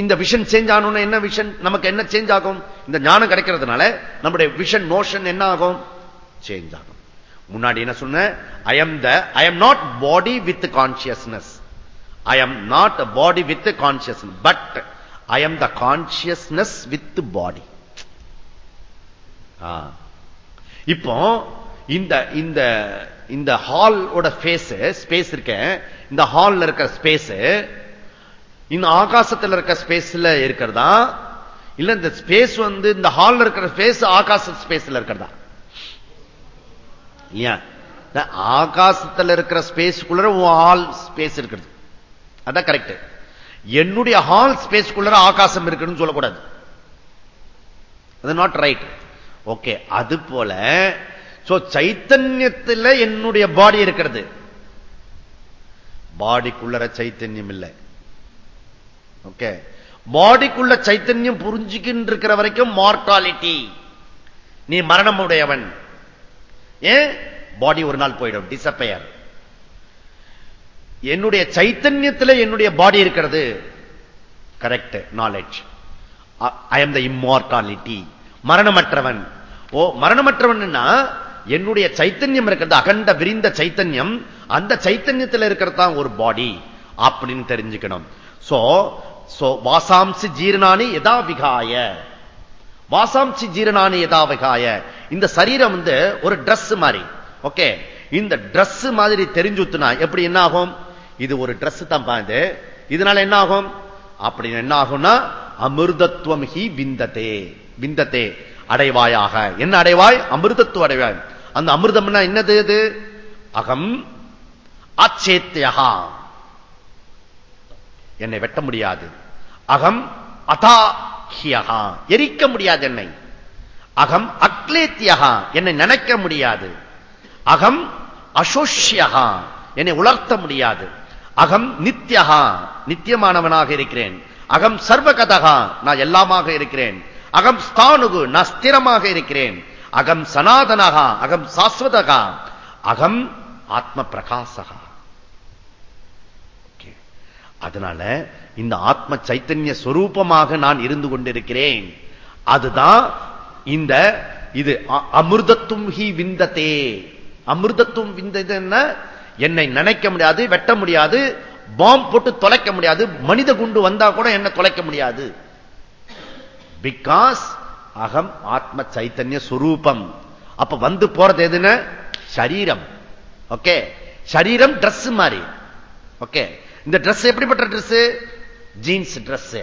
இந்த விஷன் சேஞ்ச் ஆகணும்னு என்ன விஷன் நமக்கு என்ன சேஞ்ச் ஆகும்? இந்த ஞானம் கிடைக்கிறதுனால நம்முடைய விஷன் நோஷன் என்ன ஆகும்? சேஞ்ச் ஆகும். முன்னாடி என்ன சொன்ன? I am the I am not body with consciousness I am not body with consciousness but I am the consciousness with body இப்போ இந்த இந்த இந்த ஹாலோட ஸ்பேஸ் ஸ்பேஸ் இருக்கேன். இந்த ஹால்ல இருக்கிற ஸ்பேஸ் இந்த ஆகாசத்தில் இருக்க ஸ்பேஸ்ல இருக்கிறதா? இல்ல இந்த ஸ்பேஸ் வந்து இந்த ஹால்ல இருக்கிற ஸ்பேஸ் ஆகாச ஸ்பேஸ்ல இருக்கிறதா? இல்லையா? ஆகாசத்தில் இருக்கிற ஸ்பேஸ்க்குள்ள ஹால் ஸ்பேஸ் இருக்கிறது. அதான் கரெக்ட் என்னுடைய ஹால் ஸ்பேஸ்க்குள்ள ஆகாசம் இருக்குன்னு சொல்லக்கூடாது. அது நாட் ரைட் ஓகே அது போல சைத்தன்யத்தில் என்னுடைய பாடி இருக்கிறது. பாடிக்குள்ளற சைத்தன்யம் இல்லை. ஓகே பாடிக்குள்ள சைத்தன்யம் புரிஞ்சுக்கின்ற இருக்கிற வரைக்கும் மார்டாலிட்டி நீ மரணம் உடையவன் ஏன்? பாடி ஒரு நாள் போயிடும். டிசப்பயர் என்னுடைய சைத்தன்யத்தில் என்னுடைய பாடி இருக்கிறது. Correct knowledge I am the immortality மரணமற்றவன். Oh மரணமற்றவன் என்னுடைய சைத்தன்யம் இருக்கிறது அகண்ட விரிந்த சைத்தன்யம் அந்த சைத்தன்யத்தில் இருக்கிறது தான் ஒரு பாடி அப்படின்னு தெரிஞ்சுக்கணும். சோ சோ வாசாம்சி ஜீரணானி எதா விகாய. வாசாம்சி ஜீரணானி எதா விகாய. இந்த சரீரம் வந்து ஒரு டிரஸ் மாதிரி ஓகே இந்த டிரஸ் மாதிரி தெரிஞ்சுத்துனா எப்படி என்ன ஆகும் இது ஒரு டிரஸ் தான் பாது இதனால என்ன ஆகும் அப்படி என்ன ஆகும்னா அமிர்தத்துவம் ஹி விந்ததே. விந்ததே. அடைவாயாக. என்ன அடைவாய்? அமிர்தத்துவ அடைவாய். அந்த அமிர்தம்னா என்னது இது அகம் ஆச்சேத்தியகா என்னை வெட்ட முடியாது. அகம் அதாஹியகா எரிக்க முடியாது என்னை. அகம் அக்லேத்தியகா என்னை நினைக்க முடியாது. அகம் அசோஷ்யகா என்னை உலர்த்த முடியாது. அகம் நித்யகா நித்தியமானவனாக இருக்கிறேன். அகம் சர்வகதகா நான் எல்லாமாக இருக்கிறேன். அகம் ஸ்தானுகு. நான் ஸ்திரமாக இருக்கிறேன். அகம் சனாதனகா அகம் சாஸ்வதகா அகம் ஆத்ம பிரகாசகா அதனால இந்த ஆத்ம சைத்தன்ய சொரூபமாக நான் இருந்து கொண்டிருக்கிறேன். அதுதான் இந்த இது அமிர்தத்துவம் ஹி விந்ததே. அமிர்தத்துவம் விந்தது என்னை? நினைக்க முடியாது வெட்ட முடியாது பாம் போட்டு தொலைக்க முடியாது மனித குண்டு வந்தா கூட என்ன தொலைக்க முடியாது. பிகாஸ் அகம் ஆத்ம சைத்தன்ய சுரூபம். அப்ப வந்து போறது எதுன்னு? சரீரம். ஓகே? சரீரம் டிரஸ் மாதிரி. ஓகே? இந்த டிரஸ் எப்படிப்பட்ட டிரஸ் ஜீன்ஸ் டிரஸ்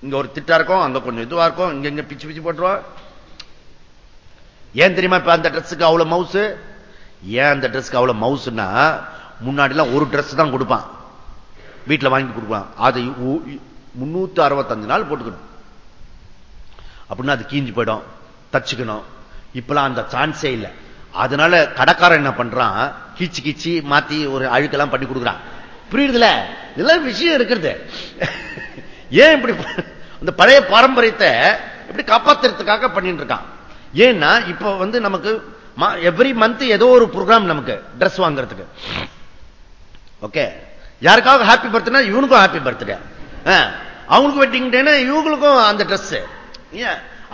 இங்க ஒரு திட்டா இருக்கும் அங்க கொஞ்சம் இதுவா இருக்கும் இங்க இங்க பிச்சு பிச்சு போட்டுருவோம். ஏன் தெரியுமா இப்ப அந்த ட்ரெஸ்ஸுக்கு அவ்வளவு மவுஸ் ஏன் அந்த ட்ரெஸ்க்கு அவ்வளவு மவுஸ்னா முன்னாடி எல்லாம் ஒரு ட்ரெஸ் தான் கொடுப்பான். வீட்டுல வாங்கி கொடுப்பான். அதை முன்னூத்தி அறுபத்தஞ்சு நாள் போட்டுக்கணும். அப்படின்னா அது கீஞ்சு போயிடும். தச்சுக்கணும். இப்பெல்லாம் அந்த சான்ஸே இல்லை. அதனால கடைக்காரன் என்ன பண்றான்? கீச்சு கீச்சு மாத்தி ஒரு அழுக்கெல்லாம் பண்ணி கொடுக்குறான். புரியுதுல? இதெல்லாம் விஷயம் இருக்கிறது. ஏன் இப்படி அந்த பழைய பாரம்பரியத்தை இப்படி காப்பாத்துறதுக்காக பண்ணிட்டு இருக்கான். ஏன்னா இப்ப வந்து நமக்கு எவ்ரி மந்த் ஏதோ ஒரு ப்ரோக்ராம் நமக்கு ட்ரெஸ் வாங்குறதுக்கு. ஓகே யாருக்காவது ஹாப்பி பர்த்டே இவனுக்கும் ஹாப்பி பர்த்டே அவங்களுக்கு வெட்டிங் டேனா இவங்களுக்கும் அந்த ட்ரெஸ்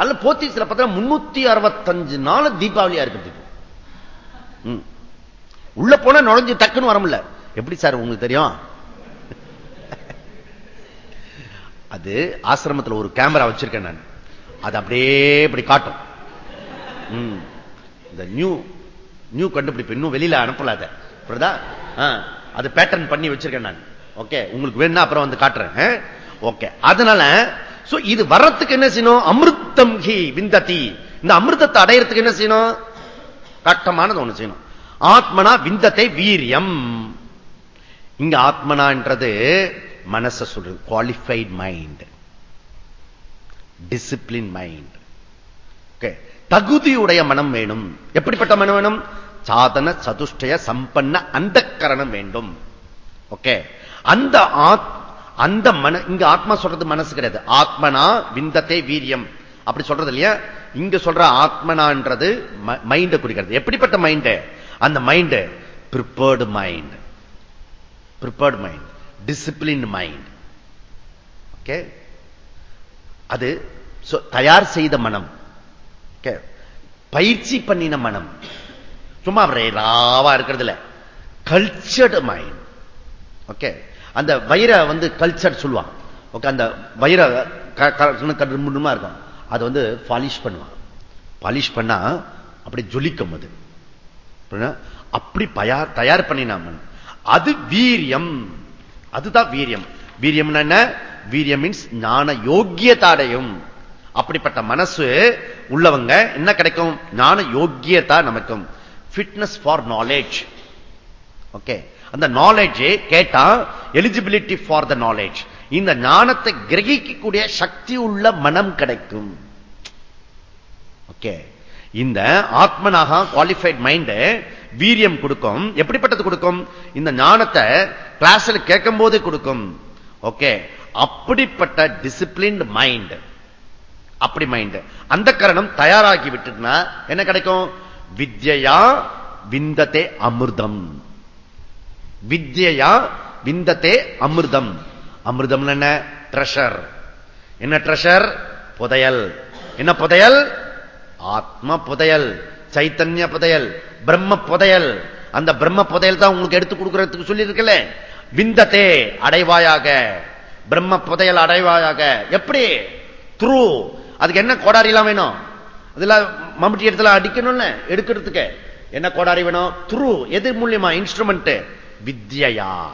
அல்ல போத்தீஸ்ல பார்த்தா முன்னூத்தி அறுபத்தஞ்சு நாள் தீபாவளியா இருக்கிறது உள்ள போனா நுழைஞ்சு டக்குன்னு வர முடியல. எப்படி சார் உங்களுக்கு தெரியும்? அது ஆசிரமத்தில் ஒரு கேமரா வச்சிருக்கேன் நான். அது அப்படியே இப்படி காட்டும். இந்த நியூ நியூ கண்டுபிடிப்பு இன்னும் வெளியில அனுப்பல அதை. அது பேட்டர்ன் பண்ணி வச்சிருக்கேன் நான். ஓகே. உங்களுக்கு வேணும்னா அப்புறம் வந்து காட்டுறேன். ஓகே. அதனால இது வர்றதுக்கு என்ன செய்யணும்? அமிர்தம் ஹி விந்ததி. இந்த அமிர்தத்தை அடையறதுக்கு என்ன செய்யணும்? கட்டமானது ஒண்ணு செய்யணும். ஆத்மனா விந்தத்தை வீரியம். இங்க ஆத்மனான்றது மனச சொல்றது. குவாலிஃபைட் மைண்ட் டிசிப்ளின் மைண்ட் தகுதியுடைய மனம் வேணும். எப்படிப்பட்ட மனம் வேணும்? சாதன சதுஷ்டய சம்பன்ன அந்த கரணம் வேண்டும். ஓகே அந்த அந்த மன இங்க ஆத்மா சொல்றது மனசு கிடையாது. ஆத்மனா விந்தத்தை வீரியம். அப்படி சொல்றது இல்லையா? இங்க சொல்ற ஆத்மனான்றது மைண்ட குறிக்கிறது. எப்படிப்பட்ட மைண்ட் அந்த mind prepared mind prepared mind discipline mind okay அது தயார் செய்த மனம். பயிற்சி பண்ணின மனம். சும்மா ராவா இருக்கிறது இல்ல. கல்ச்சர்டு மைண்ட் ஓகே அந்த வைர வந்து கல்ச்சர் சொல்லுவான். ஓகே அந்த வயிற முன்னுமா இருக்கும். அதை வந்து பாலிஷ் பண்ணுவான். பாலிஷ் பண்ணா அப்படி ஜொலிக்கும் அது. அப்படி தயார் பண்ணினாமன் அது வீரியம். அதுதான் வீரியம். வீரியம் என்ன? வீரியம் மீன்ஸ் ஞான யோக்கியத்தாடையும் அப்படிப்பட்ட மனசு உள்ளவங்க என்ன கிடைக்கும்? ஞான யோக்கியதா நமக்கும். ஃபிட்னஸ் ஃபார் நாலேஜ் ஓகே அந்த நாலேஜ் கேட்டா எலிஜிபிலிட்டி ஃபார் த நாலேஜ் இந்த ஞானத்தை கிரகிக்கக்கூடிய சக்தி உள்ள மனம் கிடைக்கும். ஓகே இந்த ஆத்மனாக குவாலிஃபைட் மைண்ட் வீரியம் கொடுக்கும். எப்படிப்பட்டது கொடுக்கும்? இந்த ஞானத்தை கிளாஸ்ல கேட்கும் போது கொடுக்கும். ஓகே அப்படிப்பட்ட டிசிப்ளின் மைண்ட் அப்படி மைண்ட் அந்த கரணம் தயாராகி விட்டுனா என்ன கிடைக்கும்? வித்யா விந்ததே அமிர்தம். வித்யா விந்ததே அமிர்தம். அமிர்தம் என்ன? ட்ரெஷர் என்ன ட்ரெஷர் புதையல். என்ன புதையல்? ஆத்ம புதையல். சைத்தன்ய புதையல். பிரம்ம புதையல். அந்த பிரம்ம புதையல் தான் உங்களுக்கு எடுத்து கொடுக்கறதுக்கு சொல்லி இருக்கல விந்தத்தே அடைவாயாக. பிரம்ம புதையல் அடைவாயாக. எப்படி? த்ரூ. அதுக்கு என்ன கோடாரி எல்லாம் வேணும்? அதெல்லாம் மம்முட்டி இடத்துல அடிக்கணும்ல எடுக்கிறதுக்கு. என்ன கோடாரி வேணும்? த்ரூ. எது மூலியமா? இன்ஸ்ட்ருமெண்ட் வித்யா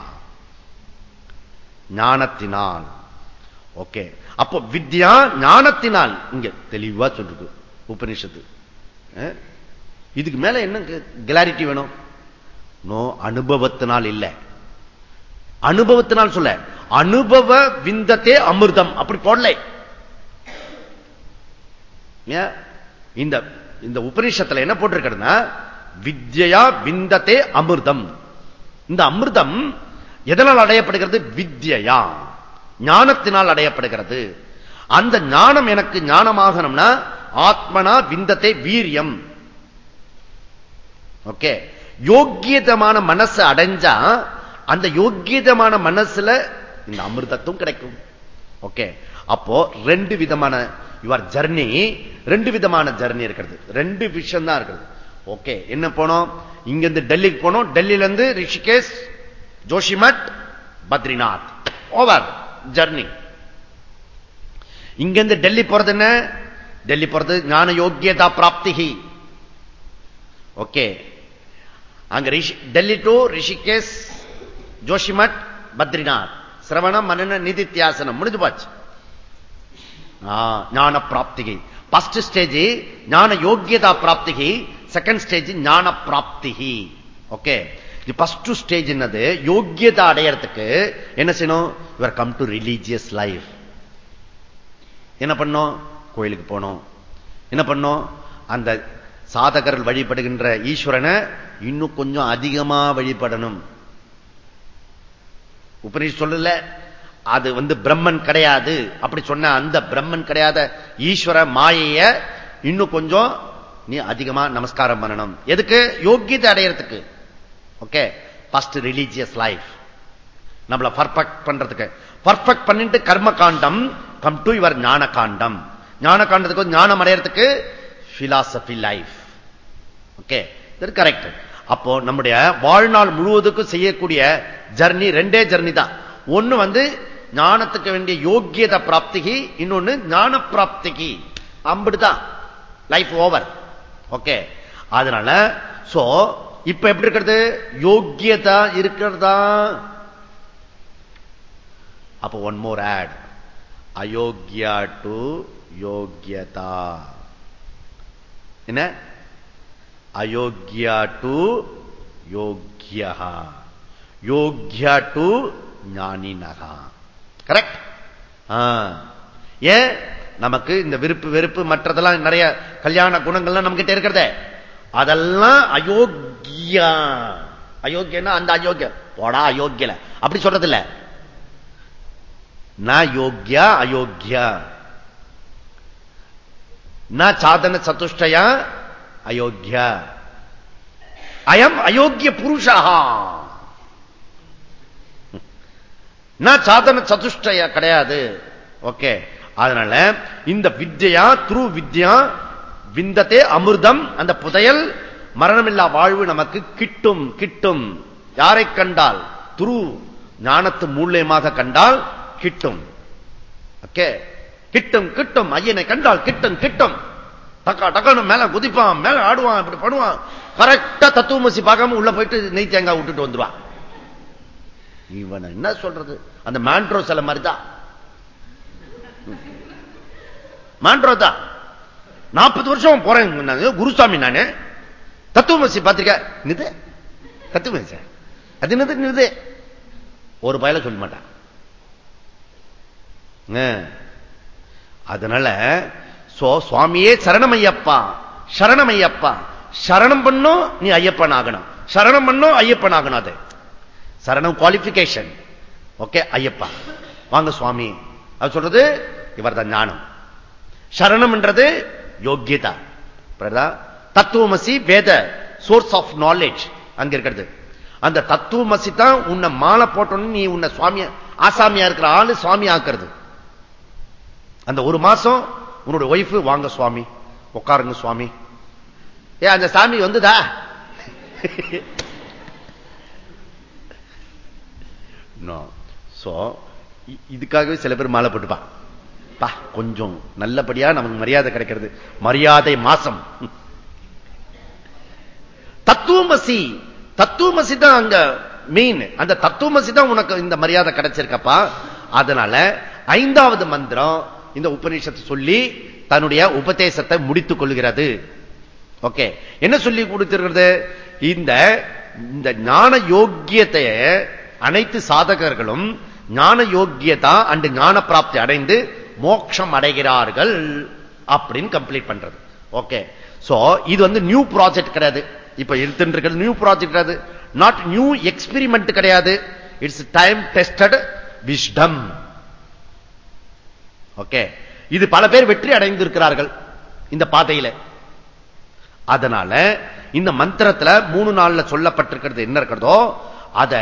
ஞானத்தினால். ஓகே. அப்போ வித்யா ஞானத்தினால். இங்க தெளிவா சொல்றது. உபனிஷத்து. இதுக்கு மேல என்ன கிளாரிட்டி வேணும்? நோ அனுபவத்தினால் இல்ல. அனுபவத்தினால் சொல்ல. அனுபவ விந்தத்தே அமிர்தம். அப்படி போடல. இந்த இந்த என்ன போட்டிருக்கிறதுனா வித்யா விந்தத்தே அமிர்தம். இந்த அமிர்தம் எதனால் அடையப்படுகிறது? வித்யா ஞானத்தினால் அடையப்படுகிறது. அந்த ஞானம் எனக்கு ஞானமாகணும்னா ஆத்மனா விந்தத்தை வீரியம். ஓகே. யோக்கியதமான மனசு அடைஞ்சா அந்த யோக்கியதமான மனசுல இந்த அமிர்தத்தும் கிடைக்கும். ஓகே. அப்போ ரெண்டு விதமான யுவர் ஜர்னி ரெண்டு விதமான ஜர்னி இருக்கிறது. ரெண்டு விஷயம் தான் இருக்கிறது. ஓகே என்ன போனோம்? இங்க இருந்து டெல்லிக்கு போனோம். டெல்லியில இருந்து ரிஷிகேஷ் ஜோஷிமட் பத்ரிநாத். ஓவர் ஜர்னி இங்க இருந்து டெல்லி போறது என்ன? டெல்லி போறது ஞான யோக்கியதா பிராப்தி ஓகே. அங்க டெல்லி டு ரிஷிகேஷ் ஜோஷிமட் பத்ரிநாத். சிரவணம் மனன நிதித்தியாசனம் முடிஞ்சு போச்சு. ஞான பிராப்திகை ஃபர்ஸ்ட் ஸ்டேஜ் ஞான யோக்கியதா பிராப்திகை செகண்ட் ஸ்டேஜ் ஞான பிராப்தி ஓகே இது பஸ்ட் ஸ்டேஜ் என்னது? யோக்கியதா அடையறதுக்கு என்ன செய்யணும்? Your come to religious life என்ன பண்ணோம்? கோயிலுக்கு போனோம். என்ன பண்ணோம்? அந்த சாதகர்கள் வழிபடுகின்ற ஈஸ்வரனை இன்னும் கொஞ்சம் அதிகமா வழிபடணும். உபனிஷ் சொல்லல அது வந்து பிரம்மன் கிடையாது. அப்படி சொன்ன அந்த பிரம்மன் கிடையாத ஈஸ்வர மாயைய இன்னும் கொஞ்சம் நீ அதிகமா நமஸ்காரம் பண்ணணும். எதுக்கு? யோக்கியத்தை அடையறதுக்கு. ஓகே பஸ்ட் ரிலீஜியஸ் லைஃப் நம்மள பர்ஃபெக்ட் பண்றதுக்கு. பர்ஃபெக்ட் பண்ணிட்டு கர்ம காண்டம் கம் டு யுவர் ஞான காண்டம் ஞான காண்டத்துக்கு ஞானம் அடையறதுக்கு பிலாசபி லைஃப் ஓகே கரெக்ட் அப்போ நம்முடைய வாழ்நாள் முழுவதுக்கும் செய்யக்கூடிய ஜர்னி ரெண்டே ஜர்னி தான். ஒண்ணு வந்து ஞானத்துக்கு வேண்டிய யோக்கியத பிராப்திகி இன்னொன்னு ஞான பிராப்திகி அம்பிடுதான். Life over okay. அதனால சோ இப்ப எப்படி இருக்கிறது? யோக்கியதா இருக்கிறதா? அப்ப ஒன் மோர் ஆட் அயோக்கியா டு யோக்கியதா. என்ன? அயோக்கியா டு யோக்கியா யோக்கியா டு ஞானினகா கரெக்ட் ஏன்? நமக்கு இந்த விருப்பு வெறுப்பு மற்றதெல்லாம் நிறைய கல்யாண குணங்கள்லாம் நம்ம கிட்ட இருக்கிறத. அதெல்லாம் அயோக்கியா. அயோக்கியன்னா அந்த அயோக்கியம். போடா அயோக்கியல. அப்படி சொல்றது இல்ல நான் யோக்கியா அயோக்கியா. நான் சாதன சதுஷ்டயா அயோக்கியா. அயம் அயோக்கிய புருஷா நான் சாதன சதுஷ்டய கிடையாது. ஓகே. அதனால இந்த வித்யா துரு வித்யா விந்தத்தே அமிர்தம் அந்த புதையல் மரணமில்லா வாழ்வு நமக்கு கிட்டும் கிட்டும். யாரை கண்டால்? துரு ஞானத்து மூலியமாக கண்டால் கிட்டும். ஓகே? கிட்டும் கிட்டும். ஐயனை கண்டால் கிட்டும் கிட்டும். டக்கா டக்கான்னு மேல குதிப்பான் மேல ஆடுவான் இப்படி பண்ணுவான். கரெக்டா தத்துவமசி பார்க்காம உள்ள போயிட்டு நெய் தேங்காய் விட்டுட்டு வந்துருவான். இவன் என்ன சொல்றது? அந்த மாண்ட்ரோ சில மாதிரி மாண்டா நாற்பது வருஷம் போறேன் குருசாமி நானு. தத்துவமசி பார்த்திருக்க? நிது. தத்துவமசி. அது என்னது நிது. ஒரு பயல சொல்ல மாட்டான். அதனால சோ சுவாமியே சரணம் ஐயப்பா சரணம் பண்ணும் நீ ஐயப்பன் ஆகணும். சரணம் பண்ணும் ஐயப்பன் ஆகணும் அது. சரணம் குவாலிபிகேஷன் ஓகே ஐயப்பா. வாங்க சுவாமி. அது சொல்றது இவர்தான் ஞானம். சரணம் என்றது யோக்கியதா தத்துவமசி வேத சோர்ஸ் ஆஃப் நாலேஜ் அங்க இருக்கிறது. அந்த தத்துவமசி தான் உன்னை மாலை போட்டோன்னு நீ உன்னை சுவாமிய ஆசாமியா இருக்கிற ஆளு சுவாமி ஆக்குறது. அந்த ஒரு மாசம் உன்னோட ஒய்ஃப் வாங்க சுவாமி உட்காருங்க சுவாமி. ஏ அந்த சாமி வந்துதா? இதுக்காகவே சில பேர் மாலை போட்டுப்பா பா கொஞ்சம் நல்லபடியா நமக்கு மரியாதை கிடைக்கிறது. மரியாதை மாசம். தத்துவமசி தத்துவமசி தான் அங்க மீன் அந்த தத்துவமசி தான் உனக்கு இந்த மரியாதை கிடைச்சிருக்கப்பா. அதனால ஐந்தாவது மந்திரம் இந்த உபநிஷத்தை சொல்லி தன்னுடைய உபதேசத்தை முடித்துக் கொள்கிறது. ஓகே. என்ன சொல்லி கொடுத்திருக்கிறது? இந்த இந்த ஞான யோக்கியத்தை அனைத்து சாதகர்களும் ஞான யோக்கியதா அண்டு ஞான பிராப்தி அடைந்து மோட்சம் அடைகிறார்கள் அப்படின்னு கம்ப்ளீட் பண்றது. ஓகே சோ இது வந்து நியூ ப்ராஜெக்ட் கிடையாது. இப்ப எடுத்துட்டு இருக்கிறது நியூ ப்ராஜெக்ட் கிடையாது. நாட் நியூ எக்ஸ்பெரிமெண்ட் கிடையாது. It's time tested wisdom okay இது பல பேர் வெற்றி அடைந்திருக்கிறார்கள் இந்த பாதையில. அதனால இந்த மந்திரத்துல மூணு நாள்ல சொல்லப்பட்டிருக்கிறது என்ன இருக்கிறதோ அத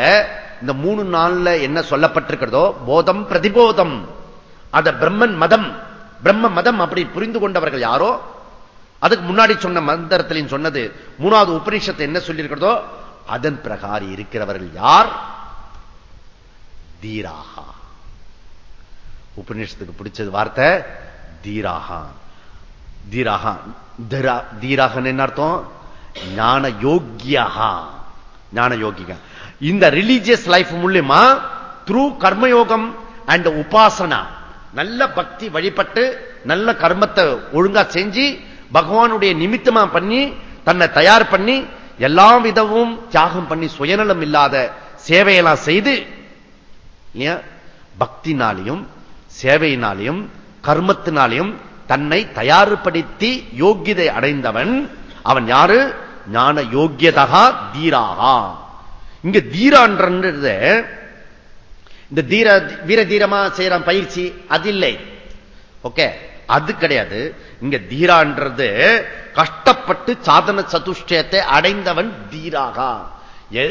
இந்த மூணு நாள்ல என்ன சொல்லப்பட்டிருக்கிறதோ போதம் பிரதிபோதம். அத பிரம்மன் மதம் பிரம்ம மதம் அப்படி புரிந்து கொண்டவர்கள் யாரோ? அதுக்கு முன்னாடி சொன்ன மந்திரத்திலையும் சொன்னது மூணாவது உபநிஷத்தை என்ன சொல்லியிருக்கிறதோ அதன் பிரகாரம் இருக்கிறவர்கள் யார்? தீராகா. உபநிஷத்துக்கு பிடிச்சது வார்த்தை தீராகா. தீராகா தீரா தீராகன்னு என்ன அர்த்தம்? ஞான யோக்கியா ஞான யோகிகா. இந்த ரிலீஜியஸ் லைஃப் மூலியமா த்ரூ கர்மயோகம் அண்ட் உபாசனா நல்ல பக்தி வழிபட்டு நல்ல கர்மத்தை ஒழுங்கா செஞ்சு பகவானுடைய நிமித்தமா பண்ணி தன்னை தயார் பண்ணி எல்லா விதமும் தியாகம் பண்ணி சுயநலம் இல்லாத சேவையெல்லாம் செய்து இல்லையா பக்தினாலையும் சேவையினாலையும் கர்மத்தினாலையும் தன்னை தயார்படுத்தி யோகியதை அடைந்தவன் அவன் யாரு? ஞான யோக்கியதகா தீராகா. இங்க தீரான்றது இந்த தீர வீர தீரமா செய்யறான் பயிற்சி அது இல்லை ஓகே? அது கிடையாது. இங்க தீரான்றது கஷ்டப்பட்டு சாதன சதுஷ்டயத்தை அடைந்தவன் தீராகா.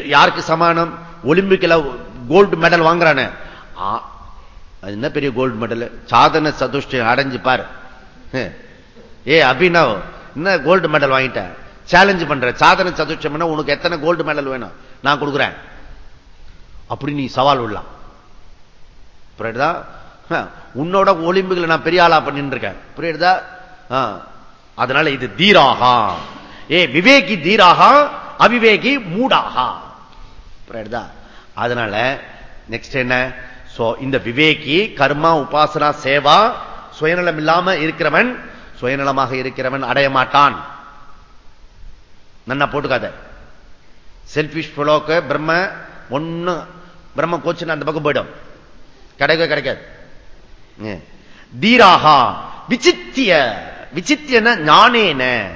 யாருக்கு சமானம்? ஒலிம்பிக்ல கோல்டு மெடல் வாங்குறான. ஆ, அது என்ன பெரிய கோல்டு மெடல் சாதன சதுஷ்டயம் அடைஞ்சு பாரு. ஏ அபினவ் என்ன கோல்டு மெடல் வாங்கிட்டேன் சேலஞ்சு பண்ற. சாதன சதுஷ்டம் உனக்கு எத்தனை கோல்டு மெடல் வேணும்? நான் கொடுக்குறேன். அப்படி நீ சவால் விடலாம். புரியுதா? ஹ, உன்னோட ஒலிம்புகளை நான் பெரிய ஆளா பண்ணிட்டு இருக்கேன் புரியுதா? ஆ. அதனால இது தீராகா. ஏ விவேகி தீராகா அவிவேகி மூடாகா. புரியுதா? அதனால நெக்ஸ்ட் என்ன? இந்த விவேகி கர்மா உபாசனா சேவா சுயநலம் இல்லாம இருக்கிறவன் சுயநலமாக இருக்கிறவன் அடைய மாட்டான். நன்னா போட்டுக்காத. செல்பிஷ் புலோக்கு பிரம்ம ஒன்னு பிரம்ம கோச்சுன்னு அந்த பக்கம் போயிடும். கிடைக்கவே கிடைக்காது தீராகா. விசித்திய. விசித்தியன ஞானேன.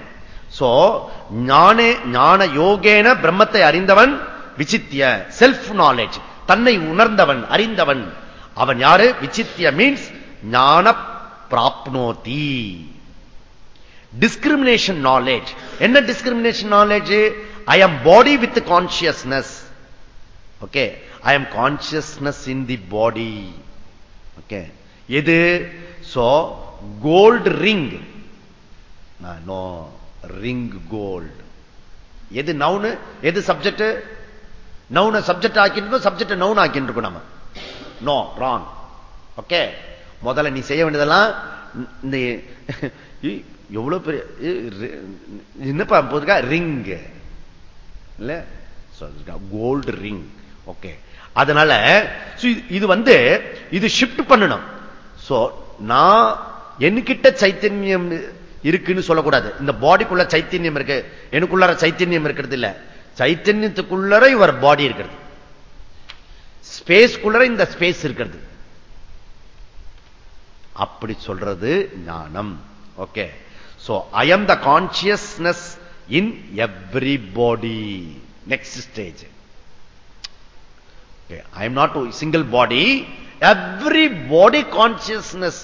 சோ ஞானே ஞான யோகேன பிரம்மத்தை அறிந்தவன் விசித்திய. செல்ஃப் நாலேஜ் தன்னை உணர்ந்தவன் அறிந்தவன். அவன் யாரு? விசித்திய மீன்ஸ் ஞான பிராப்னோதி. டிஸ்கிரிமினேஷன் நாலேஜ் என்ன discrimination knowledge I am body with consciousness okay I am consciousness in the body okay எது? So gold ring no ring gold எது நவுனு எது சப்ஜெக்ட் நவுனை சப்ஜெக்ட் ஆக்கிட்டு சப்ஜெக்ட் நவுன் ஆக்கிட்டு நம்ம நோ ராங் ஓகே முதல்ல நீ செய்ய வேண்டியதெல்லாம் இந்த எவ்வளவு பெரிய என்னப்பா போதுக்கா? ரிங் இல்ல? கோல்டு ரிங் ஓகே அதனால இது வந்து இது ஷிஃப்ட் பண்ணணும். சோ நான் என்கிட்ட சைத்தன்யம் இருக்குன்னு சொல்லக்கூடாது. இந்த பாடிக்குள்ள சைத்தன்யம் இருக்கு. எனக்குள்ளார சைத்தன்யம் இருக்கிறது இல்ல. சைத்தன்யத்துக்குள்ளர இவர் பாடி இருக்கிறது. ஸ்பேஸ்க்குள்ளர இந்த ஸ்பேஸ் இருக்கிறது. அப்படி சொல்றது ஞானம். Okay so I am the consciousness in every body next stage I am not single body every body consciousness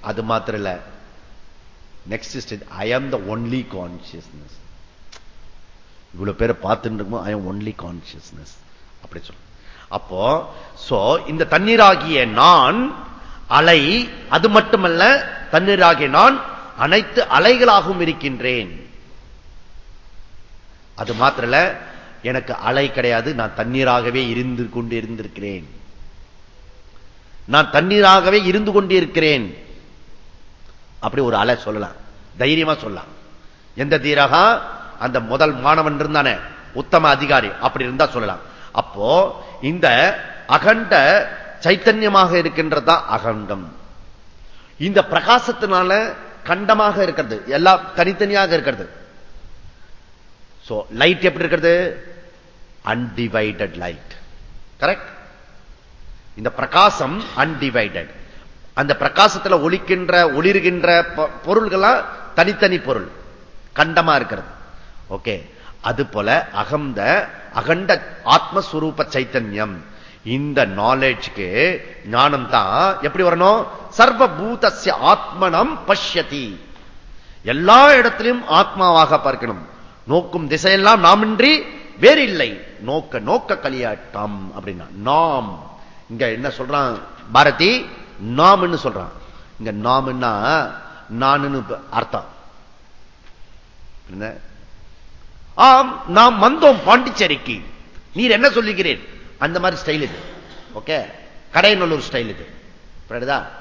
அது மாத்திரம் நெக்ஸ்ட் ஸ்டேஜ் ஐ ஆம் த ஒன்லி கான்சியஸ்னஸ் இவ்வளவு பேரை பார்த்துட்டு இருக்கும் ஐ ஆம் ஒன்லி கான்சியஸ்னஸ் அப்படி சொல்ல அப்போ சோ இந்த தண்ணீராகிய நான் அலை அது மட்டுமல்ல தண்ணீராகிய நான் அனைத்து அலைகளாகவும் இருக்கின்றேன். அது மாத்திரல எனக்கு அலை கிடையாது நான் தண்ணீராகவே இருந்து கொண்டு இருந்திருக்கிறேன். நான் தண்ணீராகவே இருந்து கொண்டு இருக்கிறேன். அப்படி ஒரு அலை சொல்லலாம். தைரியமா சொல்லலாம். எந்த தீரகா? அந்த முதல் மாணவன் இருந்தானே உத்தம அதிகாரி. அப்படி இருந்தா சொல்லலாம். அப்போ இந்த அகண்ட சைத்தன்யமாக இருக்கின்றதா? அகண்டம். இந்த பிரகாசத்தினால கண்டமாக இருக்கிறது. எல்லாம் தனித்தனியாக இருக்கிறது. லைட் எப்படி இருக்கிறது? அன்டிவைடட் லைட் கரெக்ட் இந்த பிரகாசம் அன்டிவைடட் அந்த பிரகாசத்துல ஒளிக்கின்ற ஒளிர்கின்ற பொருள்களா தனித்தனி பொருள். கண்டமா இருக்கிறது. ஓகே அது போல அகந்த அகண்ட ஆத்மஸ்வரூப சைத்தன்யம். இந்த நாலேஜ்க்கு ஞானம் தான் எப்படி வரணும்? சர்வபூதசிய ஆத்மனம் பஷ்யதி. எல்லா இடத்திலும் ஆத்மாவாக பார்க்கணும். நோக்கும் திசையெல்லாம் நாமின்றி வேறு இல்லை நோக்க நோக்க களியாட்டம் அப்படின்னா நாம். இங்க என்ன சொல்றான் பாரதி? நாம்னு சொல்றான். இங்க நாம்னா நானு அர்த்தம். ஆம் நாம் வந்தோம் பாண்டிச்சேரிக்கு. நீர் என்ன சொல்லுகிறேன் அந்த மாதிரி ஸ்டைல் இது. ஓகே கடைநல்லூர் ஸ்டைல் இது.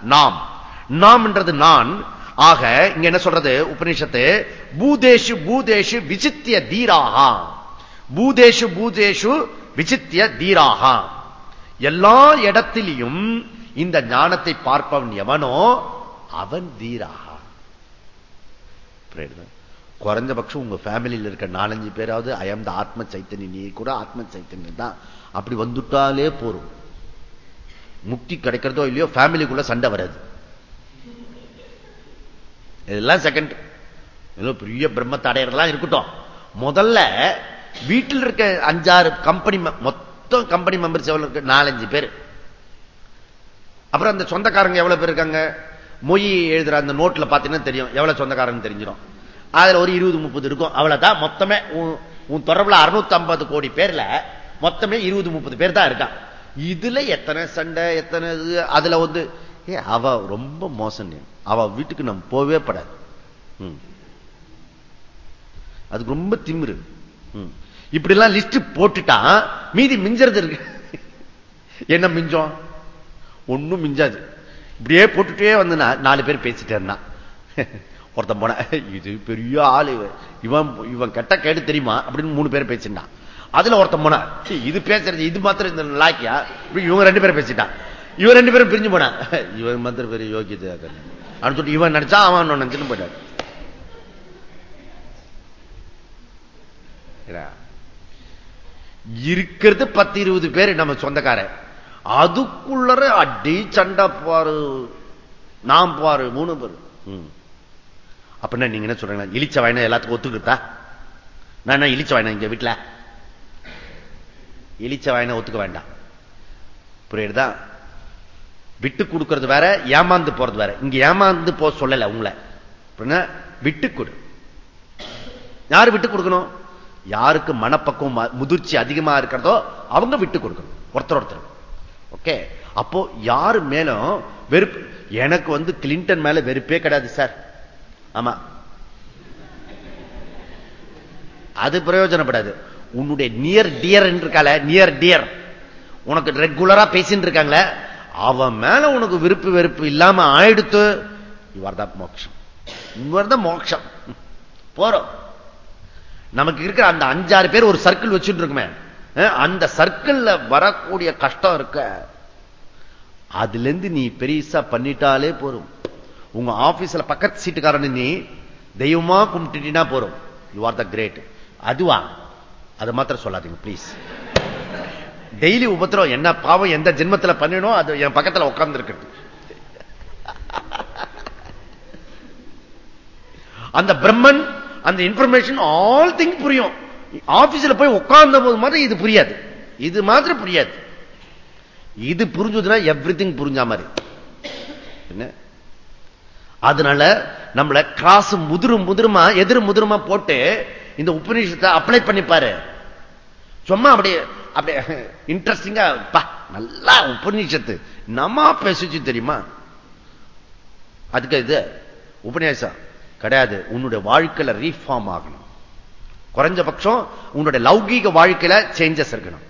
நாம். நாம்ன்றது நான். ஆக இங்க என்ன சொல்றது? உபநிஷத்து பூதேஷு பூதேஷு விசித்திய தீராகா பூதேஷு பூதேஷு விசித்திய தீராகா எல்லா இடத்திலையும் இந்த ஞானத்தை பார்ப்பவன் எவனோ அவன் தீராகா குறைஞ்சபட்சம் உங்க ஃபேமிலியில் இருக்க நாலஞ்சு பேராவது அயம் த ஆத்ம சைத்தன்ய நீ கூட ஆத்ம சைத்தன்யம் தான். அப்படி வந்துட்டாலே போறோம் முக்தி கிடைக்கிறதோ இல்லையோ ஃபேமிலிக்குள்ள சண்டை வராது. இதெல்லாம் செகண்ட் பெரிய பிரம்மத்தை அடையறதெல்லாம் இருக்கட்டும். முதல்ல வீட்டில் இருக்க அஞ்சாறு கம்பெனி மொத்தம் கம்பெனி மெம்பர்ஸ் எவ்வளவு இருக்கு? நாலஞ்சு பேர். அப்புறம் அந்த சொந்தக்காரங்க எவ்வளவு பேர் இருக்காங்க? மொய் எழுதுற அந்த நோட்ல பாத்தீங்கன்னா தெரியும். எவ்வளவு சொந்தக்காரங்க தெரிஞ்சிடும். அதுல ஒரு இருபது முப்பது இருக்கும். அவ்வளவுதான். மொத்தமே உன் தொடர்புல அறுநூத்தி ஐம்பது கோடி பேர்ல மொத்தமே இருபது முப்பது பேர் தான் இருக்கான். இதுல எத்தனை சண்டை எத்தனை இது அதுல வந்து ஏ அவ ரொம்ப மோசம் அவ வீட்டுக்கு நம்ம போவே படாது. அதுக்கு ரொம்ப திமிரு. இப்படி எல்லாம் லிஸ்ட் போட்டுட்டான் மீதி மிஞ்சறது இருக்கு. என்ன மிஞ்சம்? ஒன்னும் மிஞ்சாது. இப்படியே போட்டுட்டே வந்து நாலு பேர் பேசிட்டே இருந்தான். ஒருத்தன் போன இது பெரிய ஆளு இவன் இவன் கெட்ட கேடு தெரியுமா? அப்படின்னு மூணு பேர் பேசிட்டான். அதுல ஒருத்தன் போன இது பேசுறது இது மாத்திரம் இந்த லாக்கியா இவங்க ரெண்டு பேரும் பேசிட்டான். இவன் ரெண்டு பேரும் பிரிஞ்சு போனான். இவன் மாத்திரம் பெரிய யோகியதை அப்படின்னு சொல்லிட்டு இவன் நினைச்சா அவன் நினைச்சுன்னு போயிட்டான். இருக்கிறார் இருக்கிறது பத்து இருபது பேர் நம்ம சொந்தக்கார அதுக்குள்ளற அடி சண்டை பாரு நாம் பாரு மூணு பேர். அப்படின்னா நீங்க என்ன சொல்றீங்க? இழிச்ச வாயினா எல்லாத்துக்கும் ஒத்துக்கிட்டா? நான் என்ன இழிச்ச வாயினா இங்க வீட்டுல இழிச்ச வாயினா ஒத்துக்க வேண்டாம். புரியுதா? விட்டு கொடுக்கறது வேற ஏமாந்து போறது வேற. இங்க ஏமாந்து போ சொல்லல உங்களை. விட்டு கொடு. யார் விட்டு கொடுக்கணும்? யாருக்கு மனப்பக்குவம் முதிர்ச்சி அதிகமா இருக்கிறதோ அவங்க விட்டு கொடுக்கணும். ஒருத்தர் ஒருத்தர். ஓகே அப்போ யாரு மேலும் வெறுப்பு எனக்கு வந்து கிளின்டன் மேல வெறுப்பே கிடையாது சார் ஆமா. அது பிரயோஜனப்படாது. உன்னுடைய நியர் டியர் இருக்கால நியர் டியர் உனக்கு ரெகுலரா பேசிட்டு இருக்காங்களே அவன் மேல உனக்கு விருப்பு வெறுப்பு இல்லாம ஆயிடுத்து இவர் தான் மோட்சம். இவர் தான் மோட்சம். போறோம். நமக்கு இருக்கிற அந்த அஞ்சாறு பேர் ஒரு சர்க்கிள் வச்சுட்டு இருக்குமே. அந்த சர்க்கிள்ல வரக்கூடிய கஷ்டம் இருக்க. அதுல இருந்து நீ பெரிசா பண்ணிட்டாலே போறோம் உங்க ஆபீஸ்ல பக்கத்து சீட்டுக்காரன் நீ தெய்வமா கும்பிட்டுட்டீங்கன்னா போறோம் யூ ஆர் த கிரேட் அதுவா? அது மாத்திரம் சொல்லாதீங்க பிளீஸ் டெய்லி உபத்திரம் என்ன பாவம் எந்த ஜென்மத்தில் பண்ணினோ அது என் பக்கத்தில் உட்கார்ந்து இருக்கிறது அந்த பிரம்மன் அந்த இன்ஃபர்மேஷன் ஆல் திங் புரியும். ஆபீஸ்ல போய் உட்கார்ந்த போது மாதிரி இது புரியாது. இது மாதிரி புரியாது. இது புரிஞ்சதுன்னா எவ்ரி திங் புரிஞ்ச மாதிரி. என்ன? அதனால நம்மள கிராஸ் முதிரும் முதிருமா எதிர் முதிருமா போட்டு இந்த உபநிஷத்தை அப்ளை பண்ணிப்பாரு சும்மா அப்படியே அப்படியே இன்ட்ரெஸ்டிங்கா நல்லா உபநிஷத்து. நம்ம பேசிச்சு தெரியுமா? அதுக்கு இது உபநியாசம் கிடையாது. உன்னுடைய வாழ்க்கையில ரீஃபார்ம் ஆகணும். குறைஞ்சபட்சம் உன்னுடைய லௌகீக வாழ்க்கையில சேஞ்சஸ் இருக்கணும்.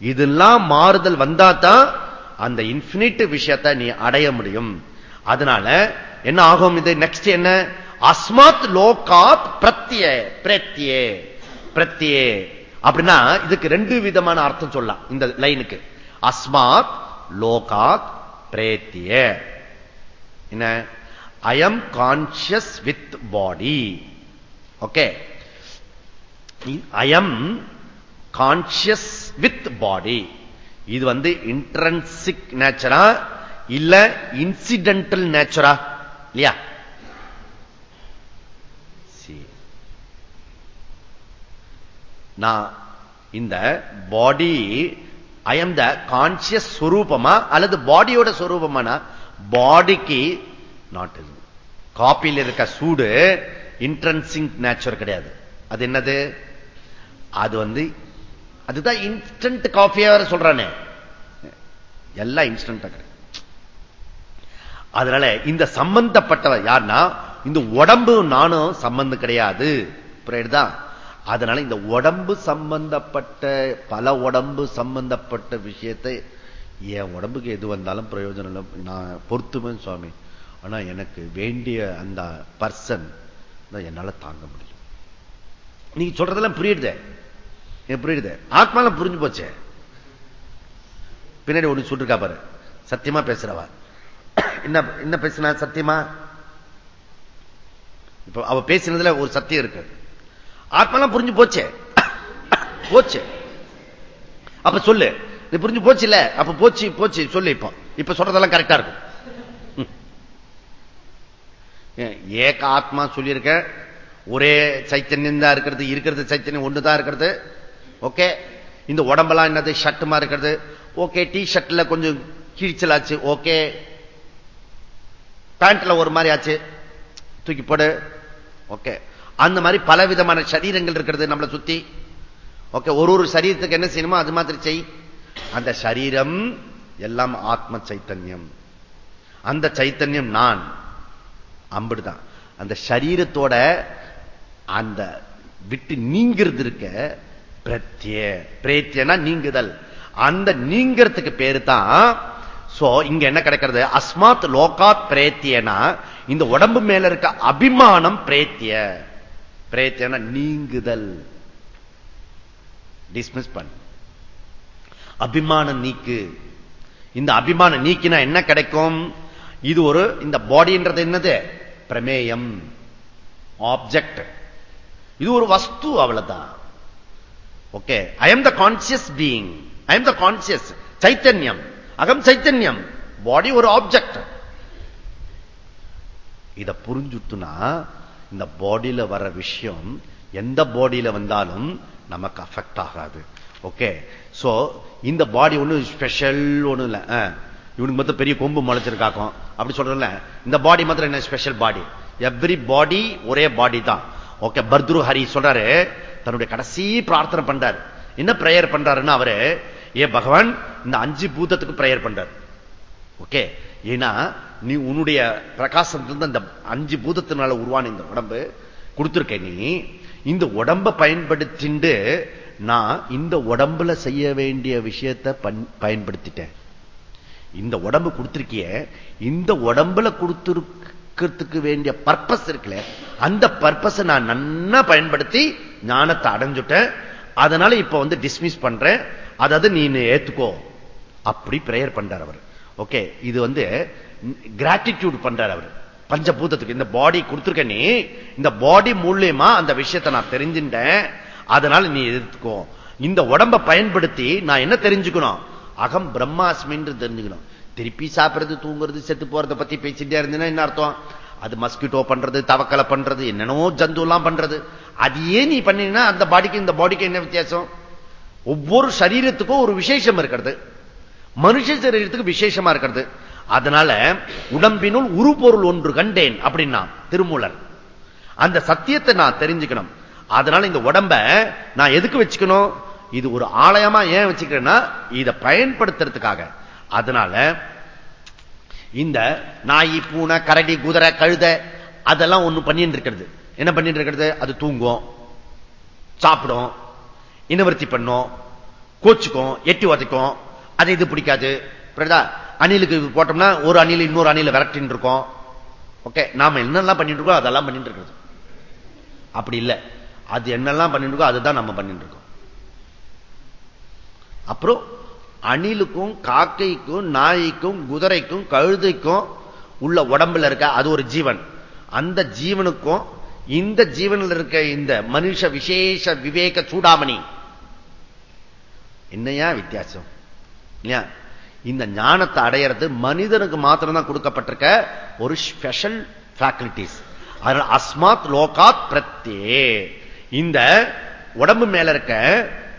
இதெல்லாம் மாறுதல் வந்தா தான் அந்த இன்பினிட் விஷயத்தை நீ அடைய முடியும். அதனால என்ன ஆகும் இது? நெக்ஸ்ட் என்ன? அஸ்மாத் லோகாத் பிரத்ய பிரத்யே பிரத்யே அப்படின்னா இதுக்கு ரெண்டு விதமான அர்த்தம் சொல்லலாம். இந்த லைனுக்கு அஸ்மாத் லோகாத் பிரேத்திய என்ன? I am conscious with body okay I am conscious with body இது வந்து இன்ட்ரன்சிக் நேச்சரா இல்ல இன்சிடென்டல் நேச்சரா இல்லையா? நான் இந்த பாடி ஐ எம் த கான்சியஸ் ஸ்வரூபமா அல்லது பாடியோட ஸ்வரூபமானா பாடிக்கு நாட் காப்பியில் இருக்க சூடு இன்ட்ரன்சிங் நேச்சர் கிடையாது. அது என்னது? அது வந்து அதுதான் இன்ஸ்டன்ட் காஃபியா சொல்றானே. எல்லாம் இன்ஸ்டன்டா கிடையாது. அதனால இந்த சம்பந்தப்பட்டவர் யாருன்னா இந்த உடம்பு நானும் சம்பந்தம் கிடையாது. புரியுதுதான் அதனால இந்த உடம்பு சம்பந்தப்பட்ட பல உடம்பு சம்பந்தப்பட்ட விஷயத்தை என் உடம்புக்கு எது வந்தாலும் பிரயோஜனம் இல்லை. நான் பொறுத்துவேன் சுவாமி. ஆனா எனக்கு வேண்டிய அந்த பர்சன் என்னால தாங்க முடியும். நீங்க சொல்றதெல்லாம் புரியுது. புரியுது. ஆத்மாலாம் புரிஞ்சு போச்சே. பின்னாடி ஒண்ணு சொல்லிருக்கா பாரு. சத்தியமா பேசுறவா. என்ன என்ன பேசினா சத்தியமா? இப்ப அவ பேசினதுல ஒரு சத்தியம் இருக்கு. ஆத்மாலாம் புரிஞ்சு போச்சே. போச்சு. அப்ப சொல்லு. நீ புரிஞ்சு போச்சு இல்ல அப்ப போச்சு போச்சு. சொல்லு இப்ப. இப்ப சொல்றதெல்லாம் கரெக்டா இருக்கும். ஏக ஆத்மா சொல்லியிருக்க. ஒரே சைத்தன்யம் தான் இருக்கிறது இருக்கிறது சைத்தன்யம் ஒண்ணுதான் இருக்கிறது. ஓகே? இந்த உடம்பெல்லாம் என்னது? ஷர்ட்டுமா இருக்கிறது. ஓகே டி ஷர்ட்ல கொஞ்சம் கிழிச்சலாச்சு. ஓகே? பேண்ட்ல ஒரு மாதிரி ஆச்சு. தூக்கி போடு. ஓகே? அந்த மாதிரி பல விதமான சரீரங்கள் இருக்கிறது நம்மளை சுத்தி. ஓகே? ஒரு ஒரு சரீரத்துக்கு என்ன செய்யணுமோ அது மாதிரி செய். அந்த சரீரம் எல்லாம் ஆத்ம சைத்தன்யம். அந்த சைத்தன்யம் நான். அம்பிடுதான். அந்த சரீரத்தோட அந்த விட்டு நீங்கிறது இருக்க பிரத்ய பிரேத்தியனா நீங்குதல். அந்த நீங்கிறதுக்கு பேரு தான் சோ இங்க என்ன கிடைக்கிறது? அஸ்மாத் லோகாத் பிரேத்தியனா இந்த உடம்பு மேல இருக்க அபிமானம் பிரேத்திய பிரேத்தியனா நீங்குதல். டிஸ்மிஸ் பண்ண. அபிமானம் நீக்கு. இந்த அபிமானம் நீக்கினா என்ன கிடைக்கும்? இது ஒரு இந்த பாடின்றது என்னது? பிரமேயம். ஆப்ஜெக்ட் இது ஒரு வஸ்து அவ்வளவுதான். Okay I am the conscious being I am the conscious சைத்தன்யம். அகம் சைத்தன்யம். பாடி ஒரு ஆப்ஜெக்ட் இத புரிஞ்சுட்டுனா இந்த பாடியில வர விஷயம் எந்த பாடியில வந்தாலும் நமக்கு அஃபெக்ட் ஆகாது. ஓகே சோ இந்த பாடி ஒண்ணு ஸ்பெஷல் ஒண்ணு இல்ல. இவனுக்கு மொத்தம் பெரிய கொம்பு முளைச்சிருக்காக்கும். அப்படி சொல்றல இந்த பாடி மாத்திரம் என்ன? ஸ்பெஷல் பாடி எவ்ரி பாடி ஒரே பாடி தான். ஓகே பர்த்ரு ஹரி சொல்றாரு தன்னுடைய கடைசி பிரார்த்தனை பண்றாரு. என்ன பிரேயர் பண்றாருன்னா அவரு ஏ பகவான் இந்த அஞ்சு பூதத்துக்கு பிரேயர் பண்றாரு. ஓகே ஏன்னா நீ உன்னுடைய பிரகாசத்திலிருந்து அந்த அஞ்சு பூதத்தினால உருவான இந்த உடம்பு கொடுத்திருக்க நீ இந்த உடம்ப பயன்படுத்திண்டு நான் இந்த உடம்புல செய்ய வேண்டிய விஷயத்தை பயன்படுத்திட்டேன். இந்த உடம்பு கொடுத்திருக்கிய இந்த உடம்புல கொடுத்திருக்கிறதுக்கு வேண்டிய பர்பஸ் இருக்குல்ல அந்த பர்பஸை நான் நன்னா பயன்படுத்தி ஞானத்தை அடைஞ்சுட்டேன். அதனால இப்ப வந்து டிஸ்மிஸ் பண்றேன். அதாவது நீ ஏத்துக்கோ. அப்படி பிரேயர் பண்றார் அவர். ஓகே இது வந்து கிராட்டிடியூட் பண்றார் அவர். பஞ்சபூதத்துக்கு இந்த பாடி கொடுத்துருக்க நீ இந்த பாடி மூலியமா அந்த விஷயத்தை நான் தெரிஞ்சுட்டேன். அதனால நீ எதிர்த்துக்கோ. இந்த உடம்ப பயன்படுத்தி நான் என்ன தெரிஞ்சுக்கணும்? அகம் பிரம்மாஸ்மின்னு தெரிஞ்சுக்கணும். திருப்பி சாப்பிடுறது தூங்குறது செத்து போறதை பத்தி பேசிட்டே இருந்தேன்னா என்ன அர்த்தம்? அது மஸ்கிட்டோ பண்றது தவக்கலை பண்றது என்னென்னோ ஜந்து எல்லாம் பண்றது அதையே நீ பண்ணீங்கன்னா அந்த பாடிக்கு இந்த பாடிக்கு என்ன வித்தியாசம்? ஒவ்வொரு சரீரத்துக்கும் ஒரு விசேஷம் இருக்கிறது. மனுஷ சரீரத்துக்கு விசேஷமா இருக்கிறது. அதனால உடம்பினுள் உருப்பொருள் ஒன்று கண்டேன் அப்படின்னா திருமூலர். அந்த சத்தியத்தை நான் தெரிஞ்சுக்கணும். அதனால இந்த உடம்ப நான் எதுக்கு வச்சுக்கணும்? இது ஒரு ஆலயமா ஏன் வச்சுக்கிறேன்னா இதை பயன்படுத்துறதுக்காக. அதனால இந்த நாய் பூனை கரடி குதிரை கழுத அதெல்லாம் ஒண்ணு பண்ணிட்டு இருக்கிறது. என்ன பண்ணிட்டு இருக்கிறது? அது தூங்கும் சாப்பிடும் இனவர்த்தி பண்ணும் கோச்சுக்கும் எட்டி உதைக்கும். அது இது பிடிக்காது. அணிலுக்கு போட்டோம்னா ஒரு அணில் இன்னொரு அணில விரட்டின்னு இருக்கோம். ஓகே நாம என்னெல்லாம் பண்ணிட்டு இருக்கோம் அதெல்லாம் பண்ணிட்டு இருக்கிறது. அப்படி இல்லை. அது என்னெல்லாம் பண்ணிட்டு இருக்கோ அதுதான் நம்ம பண்ணிட்டு இருக்கோம். அப்புறம் அணிலுக்கும் காக்கைக்கும் நாய்க்கும் குதிரைக்கும் கழுதைக்கும் உள்ள உடம்புல இருக்க அது ஒரு ஜீவன். அந்த ஜீவனுக்கும் இந்த ஜீவனில் இருக்க இந்த மனுஷ விசேஷ விவேக சூடாமணி. என்னையா வித்தியாசம்? இல்லையா? இந்த ஞானத்தை அடையிறது மனிதனுக்கு மாத்திரம் தான் கொடுக்கப்பட்டிருக்க ஒரு ஸ்பெஷல் ஃபேக்கல்டிஸ் அதனால அஸ்மாத் லோகாத் பிரத்தே இந்த உடம்பு மேல இருக்க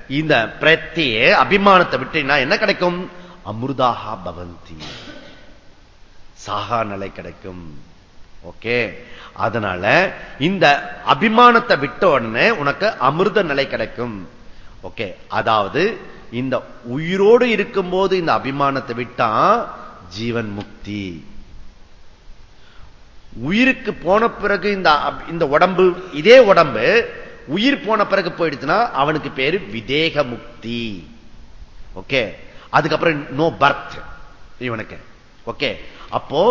இந்த பிரத்திய அபிமானத்தை விட்டீங்கன்னா என்ன கிடைக்கும்? அமிர்தாக பவந்தி. சாகா நிலை கிடைக்கும். ஓகே? அதனால இந்த அபிமானத்தை விட்ட உடனே உனக்கு அமிர்த நிலை கிடைக்கும். ஓகே? அதாவது இந்த உயிரோடு இருக்கும்போது இந்த அபிமானத்தை விட்டா ஜீவன் முக்தி. உயிருக்கு போன பிறகு இந்த இந்த உடம்பு இதே உடம்பு உயிர் போன பிறகு போயிடுச்சுன்னா அவனுக்கு பேரு விதேக முக்தி ஓகே? அதுக்கப்புறம் நோ பர்த் இவனுக்கு. ஓகே? அப்போ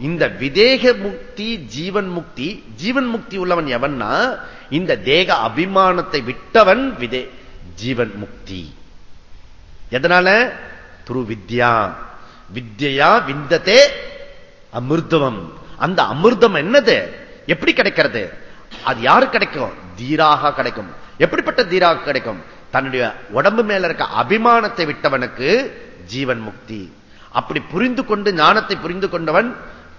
இந்த விதேக முக்தி ஜீவன் முக்தி ஜீவன் முக்தி உள்ளவன் எவன்னா இந்த தேக அபிமானத்தை விட்டவன் விதே ஜீவன் முக்தி. எதனால? துரு வித்யா. வித்யா விந்ததே அமிர்தவம். அந்த அமிர்தம் என்னது? எப்படி கிடைக்கிறது? அது யாரு கிடைக்கும்? தீராக கிடைக்கும். எப்படிப்பட்ட தீராக கிடைக்கும்? தன்னுடைய உடம்பு மேல இருக்க அபிமானத்தை விட்டவனுக்கு ஜீவன் முக்தி. அப்படி புரிந்து கொண்டு ஞானத்தை புரிந்து கொண்டவன்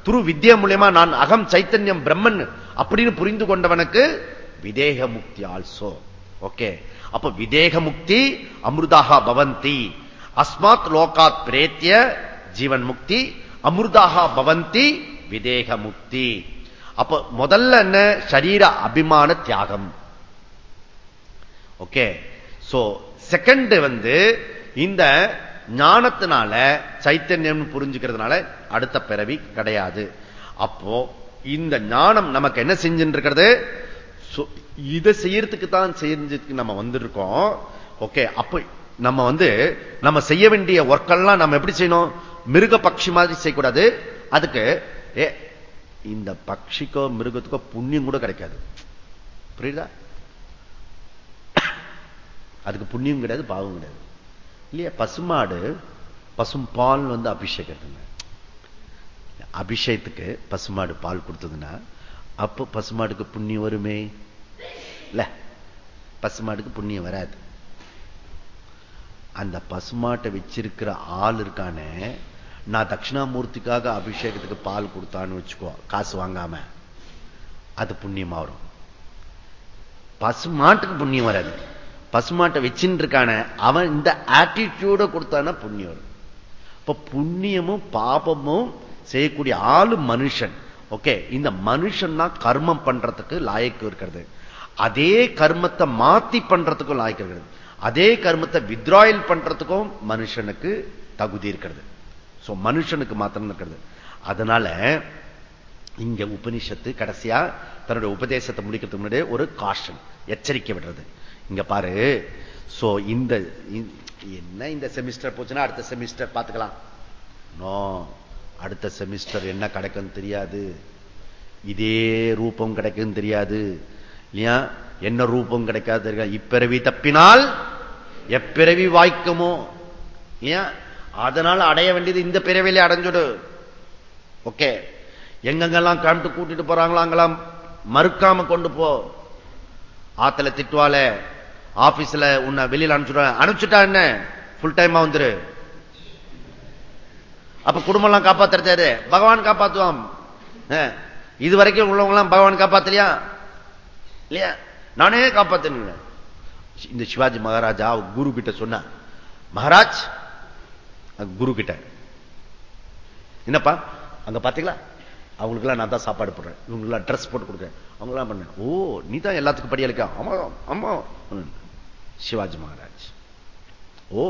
துரு வித்யா மூலியமா நான் அகம் சைத்தன்யம் பிரம்மன் அப்படின்னு புரிந்து கொண்டவனுக்கு விதேக முக்தி ஆல்சோ ஓகே அப்ப விதேக முக்தி அமிர்தாக பவந்தி. அஸ்மாத் லோகாத் பிரேத்திய ஜீவன் முக்தி அமிர்தாக பவந்தி விதேக முக்தி. அப்ப முதல்ல என்ன? சரீர அபிமான தியாகம். ஓகே சோ செகண்ட் வந்து இந்த ஞானத்தினால சைத்தன்யம் புரிஞ்சுக்கிறதுனால அடுத்த பிறவி கிடையாது. அப்போ இந்த ஞானம் நமக்கு என்ன செஞ்சுட்டு இருக்கிறது இதை செய்யறதுக்கு தான் செஞ்சதுக்கு நம்ம வந்திருக்கோம். ஓகே அப்ப நம்ம வந்து நம்ம செய்ய வேண்டிய ஒர்க்கெல்லாம் நம்ம எப்படி செய்யணும்? மிருக பட்சி மாதிரி செய்யக்கூடாது. அதுக்கு ஏ இந்த பட்சிக்கோ மிருகத்துக்கோ புண்ணியம் கூட கிடைக்காது. புரியுதா? அதுக்கு புண்ணியம் கிடையாது பாவம் கிடையாது. இல்லையா? பசுமாடு பசும் பால் வந்து அபிஷேகத்துங்க. அபிஷேகத்துக்கு பசுமாடு பால் கொடுத்ததுன்னா அப்போ பசுமாடுக்கு புண்ணியம் வருமே? இல்ல. பசுமாடுக்கு புண்ணியம் வராது. அந்த பசுமாட்டை வச்சிருக்கிற ஆள் இருக்கானே நான் தட்சிணாமூர்த்திக்காக அபிஷேகத்துக்கு பால் கொடுத்தான்னு வச்சுக்கோ காசு வாங்காம அது புண்ணியமா வரும். பசுமாட்டுக்கு புண்ணியம் வராது. பசுமாட்டை வச்சுட்டு இருக்கான அவன் இந்த ஆட்டிடியூட கொடுத்தானா புண்ணியம் வரும். இப்ப புண்ணியமும் பாபமும் செய்யக்கூடிய ஆளு மனுஷன். ஓகே இந்த மனுஷன் தான் கர்மம் பண்றதுக்கு லாயக்கு இருக்கிறது. அதே கர்மத்தை மாத்தி பண்றதுக்கும் லாயக்கு இருக்கிறது. அதே கர்மத்தை வித்ராயல் பண்றதுக்கும் மனுஷனுக்கு தகுதி இருக்கிறது. சோ மனுஷனுக்கு மாத்திரம் இருக்கிறது. அதனால இங்க உபனிஷத்து கடைசியா தன்னுடைய உபதேசத்தை முடிக்கிறதுக்கு முன்னாடி ஒரு காஷன் எச்சரிக்கை விடுறது. இங்க பாரு சோ இந்த என்ன இந்த செமிஸ்டர் போச்சுன்னா அடுத்த செமிஸ்டர் பார்த்துக்கலாம். நோ அடுத்த செமிஸ்டர் என்ன கிடைக்கும் தெரியாது. இதே ரூபம் கிடைக்கும் தெரியாது. இல்லையா? என்ன ரூபம் கிடைக்காது தெரியாது. இப்பிறவி தப்பினால் எப்பிறவி வாய்க்குமோ? இல்லையா? அதனால அடைய வேண்டியது இந்த பிறவிலே அடைஞ்சுடு ஓகே. எங்கெங்கெல்லாம் கண்டு கூட்டிட்டு போறாங்களோ அங்கெல்லாம் மறுக்காம கொண்டு போ. ஆத்துல திட்டுவால ஆபீஸ்ல உன்னை வெளியில அனுப்பிச்சுட அனுப்பிச்சுட்டா என்ன? ஃபுல் டைமா வந்துரு. அப்ப குடும்பம் எல்லாம் காப்பாத்துறது பகவான் காப்பாத்துவான். இது வரைக்கும் உள்ளவங்க எல்லாம் பகவான் காப்பாத்தலையா? இல்லையா? நானே காப்பாத்தினேன் இந்த சிவாஜி மகாராஜா குரு கிட்ட சொன்ன மகாராஜ் குரு கிட்ட என்னப்பா? அங்க பாத்தீங்களா? அவங்களுக்குலாம் நான் தான் சாப்பாடு போடுறேன். இவங்களுக்குலாம் ட்ரெஸ் போட்டு கொடுக்குறேன். அவங்களாம் பண்ண ஓ நீ தான் எல்லாத்துக்கும் படியலுக்கா ஆமா ஆமா. சிவாஜி மகாராஜ். ஓ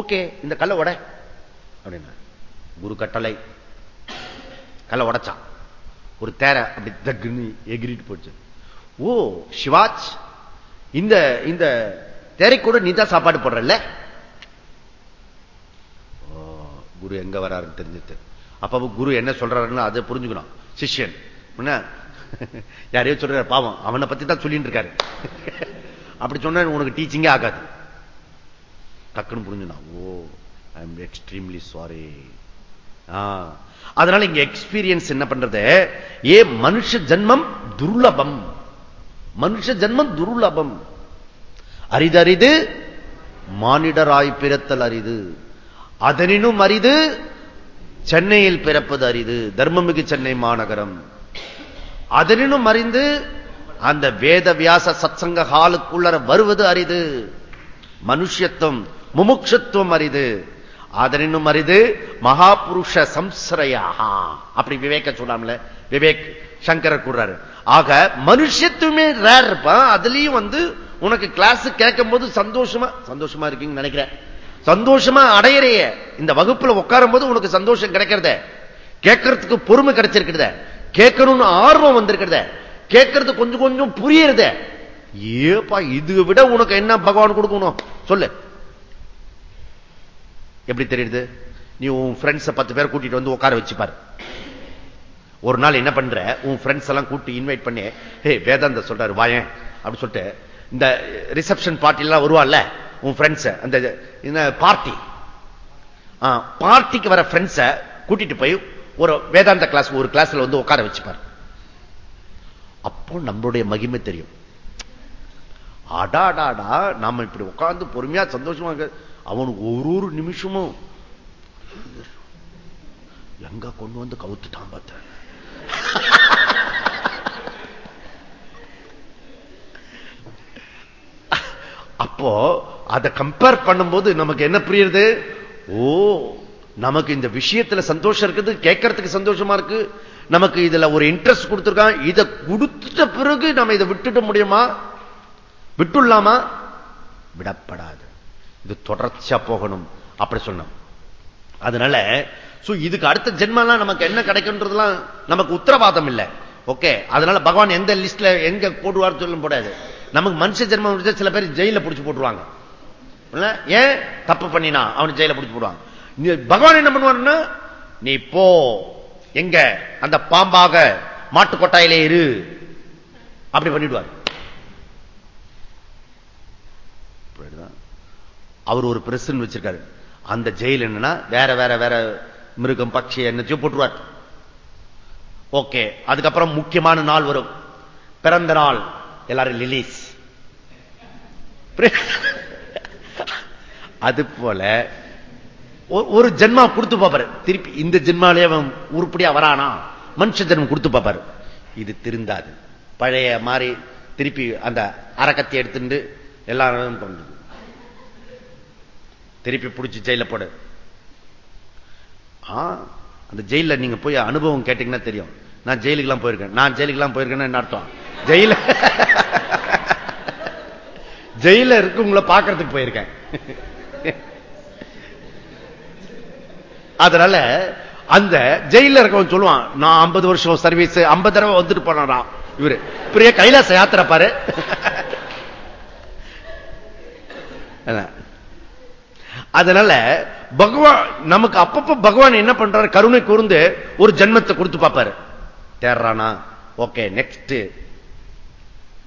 ஓகே இந்த கல்லை உட. அப்படின்னா குரு கட்டளை. கல்லை உடைச்சான். ஒரு தேரை அப்படி தக்குன்னு எகிரிட்டு போச்சு. ஓ சிவாஜ் இந்த இந்த தேரை கூட நீ தான் சாப்பாடு போடுறல்ல? குரு எங்க வராருன்னு தெரிஞ்சுட்டு அப்பப்போ குரு என்ன சொல்றாருன்னு அதை புரிஞ்சுக்கணும். சிஷ்யன். யாரையோ சொல்றாரு பாவம். அவனை பத்தி தான் சொல்லிட்டு இருக்காரு. அப்படி சொன்ன உனக்கு டீச்சிங்கே ஆகாது. டக்குன்னு புரிஞ்சுனா oh I am extremely sorry அதனால இங்க எக்ஸ்பீரியன்ஸ் என்ன பண்றது? ஏ மனுஷ ஜன்மம் துர்லபம். மனுஷ ஜன்மம் துர்லபம். அரிதறிது மானிடராய் பிறத்தல் அரிது. அதனினும் அரிது சென்னையில் பிறப்பது அரிது. தர்மமிகு சென்னை மாநகரம். அதனினும் அறிந்து அந்த வேத வியாச சத்சங்க ஹாலுக்குள்ளர வருவது அரிது. மனுஷத்துவம் முமுட்சத்துவம் அரிது. அதனினும் அரிது மகாபுருஷ சம்சரையாக அப்படி விவேக சொல்லாமல. விவேக் சங்கரர் கூறாரு ஆக மனுஷத்துவமே ரேர் இருப்பான் அதுலயும் வந்து உனக்கு கிளாஸ் கேட்கும் போது சந்தோஷமா சந்தோஷமா இருக்கீங்கன்னு நினைக்கிறேன். சந்தோஷமா அடையறைய இந்த வகுப்புல உட்காரும் போது உனக்கு சந்தோஷம் கிடைக்கிறத. கேட்கறதுக்கு பொறுமை கிடைச்சிருக்கிறத. கேட்கணும்னு ஆர்வம் வந்திருக்கிறத. கேட்கறது கொஞ்சம் கொஞ்சம் புரியறத. ஏப்பா இது விட உனக்கு என்ன பகவான் கொடுக்கணும்? சொல்லு. எப்படி தெரியுது? நீ உன் ஃப்ரெண்ட்ஸ பத்து பேர் கூட்டிட்டு வந்து உட்கார வச்சுப்பாரு ஒரு நாள் என்ன பண்ற? உன் ஃப்ரெண்ட்ஸ் எல்லாம் கூட்டி இன்வைட் பண்ணி. ஹே வேதாந்த சொல்றாரு வாயன். அப்படி சொல்லிட்டு இந்த ரிசப்ஷன் பார்ட்டி எல்லாம் வருவான்ல? உன் ஃப்ரெண்ட்ஸ் அந்த பார்ட்டி பார்ட்டிக்கு வர ஃப்ரெண்ட்ஸ கூட்டிட்டு போய் ஒரு வேதாந்த கிளாஸ் ஒரு கிளாஸ்ல வந்து உட்கார வச்சுப்பார். அப்போ நம்மளுடைய மகிமை தெரியும். அடாடாடா நாம இப்படி உட்கார்ந்து பொறுமையா சந்தோஷமா அவனுக்கு ஒரு ஒரு நிமிஷமும் எங்க கொண்டு வந்து கவுத்துட்டான் பார்த்த? அப்போ அதை கம்பேர் பண்ணும்போது நமக்கு என்ன புரியுது ஓ நமக்கு இந்த விஷயத்துல சந்தோஷம் இருக்குது கேட்கறதுக்கு சந்தோஷமா இருக்கு. நமக்கு இதுல ஒரு இன்ட்ரெஸ்ட் கொடுத்துருக்கான். இதை கொடுத்துட்ட பிறகு நம்ம இதை விட்டுட முடியுமா? விட்டுள்ளாமா விடப்படாது. இது தொடர்ச்சியா போகணும். அப்படி சொன்னோம். அதனால இதுக்கு அடுத்த ஜென்மெல்லாம் நமக்கு என்ன கிடைக்கும்ன்றதுலாம் நமக்கு உத்தரவாதம் இல்லை. ஓகே அதனால பகவான் எந்த லிஸ்ட்ல எங்க போடுவார் சொல்லும் போடாது. நமக்கு மனுஷ ஜென்மம் சில பேர் ஜெயில பிடிச்சு போட்டுருவாங்க. ஏன்? தப்பு பண்ணினா அவனு ஜெயில பிடிச்சு போடுவாங்க. பகவான் என்ன பண்ணுவாருன்னா நீ போ. எங்க? அந்த பாம்பாக மாட்டு கொட்டாயிலே இரு. அப்படி பண்ணிடுவார். அவர் ஒரு பிரசன் வச்சிருக்காரு. அந்த ஜெயில் என்னன்னா வேற வேற வேற மிருகம் பட்சி என்னச்சோ போட்டுருவார். ஓகே. அதுக்கப்புறம் முக்கியமான நாள் வரும். பிறந்த நாள். எல்லாரும் ரிலீஸ் அது போல ஒரு ஜென்மா கொடுத்து பார்ப்பாரு. திருப்பி இந்த ஜென்மாலே அவன் உருப்படியா வரானா? மனுஷ ஜென்மம் கொடுத்து பார்ப்பாரு. இது திருந்தாது. பழைய மாதிரி திருப்பி அந்த அரக்கத்தை எடுத்துட்டு எல்லாரும் திருப்பி பிடிச்சி ஜெயில போடு. அந்த ஜெயில நீங்க போய் அனுபவம் கேட்டீங்கன்னா தெரியும். நான் ஜெயிலுக்கெல்லாம் போயிருக்கேன். நான் ஜெயிலுக்கெல்லாம் போயிருக்கேன்னு என்ன அர்த்தம்? ஜெயில ஜெயில இருக்கவங்கள பாக்குறதுக்கு போயிருக்கேன். அதனால அந்த ஜெயில இருக்கவன் சொல்லுவான் நான் ஐம்பது வருஷம் சர்வீஸ் ஐம்பது தடவை வந்துட்டு போனான் இவரு. பெரிய கைலாச யாத்திரை பாரு. அதனால பகவான் நமக்கு அப்பப்ப பகவான் என்ன பண்றாரு கருணை கூர்ந்து ஒரு ஜென்மத்தை கொடுத்து பார்ப்பாரு. தேர்றானா? ஓகே நெக்ஸ்ட்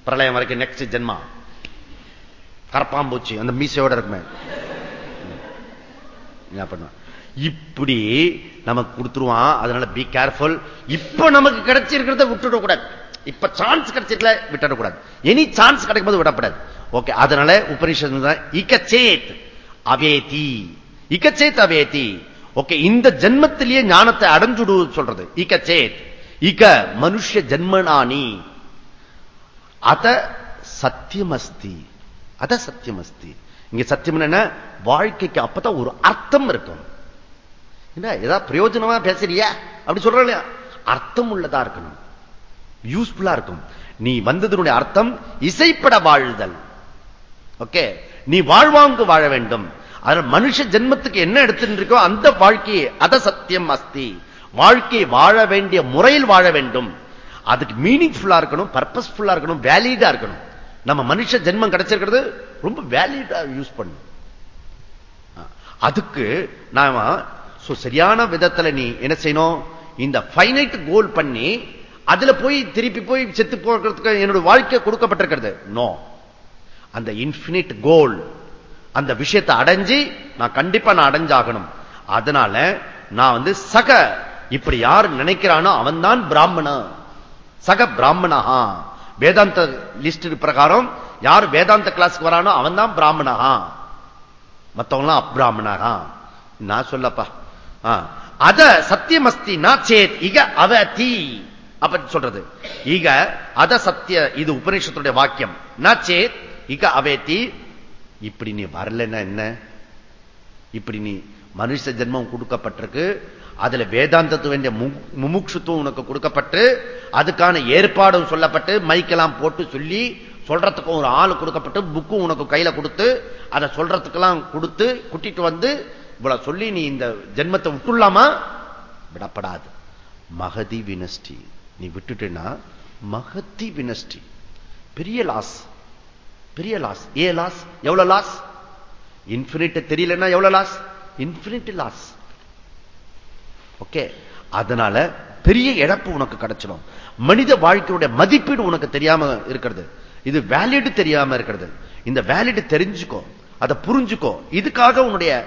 பிரளயம் வரைக்கும் நெக்ஸ்ட் ஜென்மா. கரப்பாம்பூச்சி அந்த மீசையோட இருக்குமே. என்ன பண்ணுவான்? இப்படி நமக்கு கொடுத்துருவான் அதனால பி கேர்ஃபுல் இப்ப நமக்கு கிடைச்சிருக்கிறத விட்டுடக்கூடாது. இப்ப சான்ஸ் கிடைச்சிருக்கல விட்டுடக்கூடாது. எனி சான்ஸ் கிடைக்கும் போது விடப்படாது. ஓகே அதனால உபனிஷத்து இக்கச்சேத் அவேதி. இக்கச்சேத் அவேதி. ஓகே இந்த ஜென்மத்திலேயே ஞானத்தை அடைஞ்சுடு சொல்றது. இக்கச்சேத் இக மனுஷ ஜென்மனானி. அத சத்தியமஸ்தி. அத சத்தியமஸ்தி. இங்க சத்தியம் என்ன? வாழ்க்கைக்கு அப்பதான் ஒரு அர்த்தம் இருக்கும். என்ன ஏதாவது பிரயோஜனமா பேசுறியா? அப்படி சொல்ற இல்லையா? அர்த்தம் உள்ளதா இருக்கணும். யூஸ்ஃபுல்லா இருக்கும். நீ வந்ததனுடைய அர்த்தம் இசைப்பட வாழ்தல். ஓகே? நீ வாழ்வாங்கு வாழ வேண்டும். அதில் மனுஷ ஜென்மத்துக்கு என்ன எடுத்துட்டு இருக்கோ அந்த வாழ்க்கையை அத சத்தியம் அஸ்தி வாழ்க்கையை வாழ வேண்டிய முறையில் வாழ வேண்டும். அதுக்கு மீனிங்ஃபுல்லா இருக்கணும் பர்பஸ்ஃபுல்லா இருக்கணும் வேலிடா இருக்கணும். நம்ம மனுஷ ஜென்மம் கிடைச்சிருக்கிறது ரொம்ப வேலிடா யூஸ் பண்ணும் அதுக்கு நாம சரியான விதத்துல நீ என்ன செய்யணும்? இந்த பைனைட் கோல் பண்ணி அதுல போய் திருப்பி போய் செத்து போகிறதுக்கு என்னோட வாழ்க்கை கொடுக்கப்பட்டிருக்கிறது. நோ அந்த இன்பினிட் கோல் அந்த விஷயத்தை அடைஞ்சு நான் கண்டிப்பா நான் அடைஞ்சாகணும். அதனால நான் வந்து சக இப்படி யார் நினைக்கிறானோ அவன் தான் பிராமணன். சக பிராமணஹா. வேதாந்த லிஸ்ட் பிரகாரம் யார் வேதாந்த கிளாஸ்க்கு வரானோ அவன் தான் பிராமணஹா. மத்தவங்களாம் அப்ராமணகா நான் சொல்லப்பா. அத சத்தியம் அஸ்தி சேத் இக அவதி. அப்படி சொல்றது. இக அத சத்திய இது உபநிஷத்துடைய வாக்கியம். நான் சேத் இக அவேத்தி இப்படி நீ வரலன்னா என்ன? இப்படி நீ மனுஷ ஜென்மம் கொடுக்கப்பட்டிருக்கு. அதுல வேதாந்தத்து வேண்டிய முமுட்சுத்துவம் உனக்கு கொடுக்கப்பட்டு அதுக்கான ஏற்பாடும் சொல்லப்பட்டு மைக்கெல்லாம் போட்டு சொல்லி சொல்றதுக்கு ஒரு ஆள் கொடுக்கப்பட்டு புக்கும் உனக்கு கையில கொடுத்து அதை சொல்றதுக்கெல்லாம் கொடுத்து குட்டிட்டு வந்து இவ்வளவு சொல்லி நீ இந்த ஜென்மத்தை விட்டுள்ளாமா விடப்படாது. மகதி வினஸ்டி நீ விட்டுட்டேன்னா மகதி வினஸ்டி பெரிய லாஸ் பெரிய லாஸ் ஏ லாஸ் எவ்வளவு லாஸ் இன்பினிட் தெரியலன்னா எவ்வளவு லாஸ் இன்பினிட் லாஸ் ஓகே? அதனால பெரிய இழப்பு உனக்கு கிடைச்சிடும். மனித வாழ்க்கையுடைய மதிப்பீடு உனக்கு தெரியாம இருக்கிறது. இது வேலிடு தெரியாம இருக்கிறது. இந்த வேலிடு தெரிஞ்சுக்கோ. அதை புரிஞ்சுக்கோ. இதுக்காக உன்னுடைய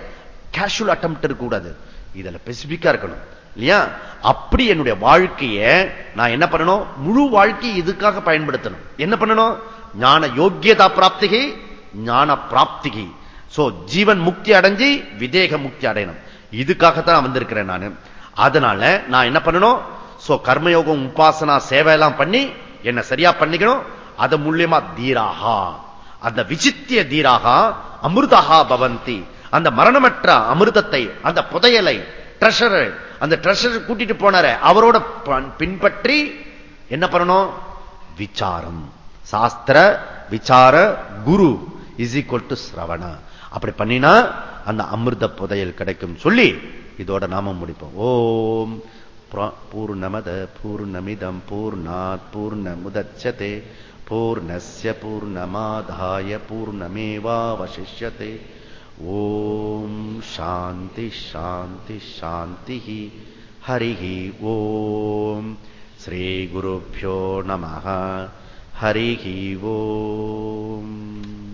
கேஷுவல் அட்டம் இருக்கக்கூடாது. இதுல பெசிபிக்கா இருக்கணும். இல்லையா? அப்படி என்னுடைய வாழ்க்கைய நான் என்ன பண்ணணும்? முழு வாழ்க்கையை இதுக்காக பயன்படுத்தணும். என்ன பண்ணணும்? ஞான யோக்கியதா பிராப்திகை ஞான பிராப்திகை. சோ ஜீவன் முக்தி அடைஞ்சு விதேக முக்தி அடையணும். இதுக்காகத்தான் வந்திருக்கிறேன் நான். அதனால நான் என்ன பண்ணணும்? சோ கர்மயோகம் உபாசனா சேவை எல்லாம் பண்ணி என்ன சரியா பண்ணிக்கணும். அது மூலியமா தீராகா. அந்த விசித்திய தீராகா அமிர்தஹா பவந்தி. அந்த மரணமற்ற அமிர்தத்தை அந்த புதையலை ட்ரெஷர் அந்த ட்ரெஷர் கூட்டிட்டு போனார. அவரோட பின்பற்றி என்ன பண்ணணும்? விசாரம். சாஸ்திர விசார குரு இஸ் ஈக்வல் டு சிரவண அப்படி பண்ணினா அந்த அமிர்த புதையல் கிடைக்கும் சொல்லி இதோட நாம முடிப்போம். ஓம் பூர்ணமத பூர்ணமிதம் பூர்ணாத் பூர்ணமுதட்சதே பூர்ணஸ்ய பூர்ணமாதாய பூர்ணமேவாவசிஷ்யதே. ஓம் சாந்தி சாந்தி சாந்தி ஹரி ஓம் ஸ்ரீகுருभ्यो நம ஹரி ஓம்.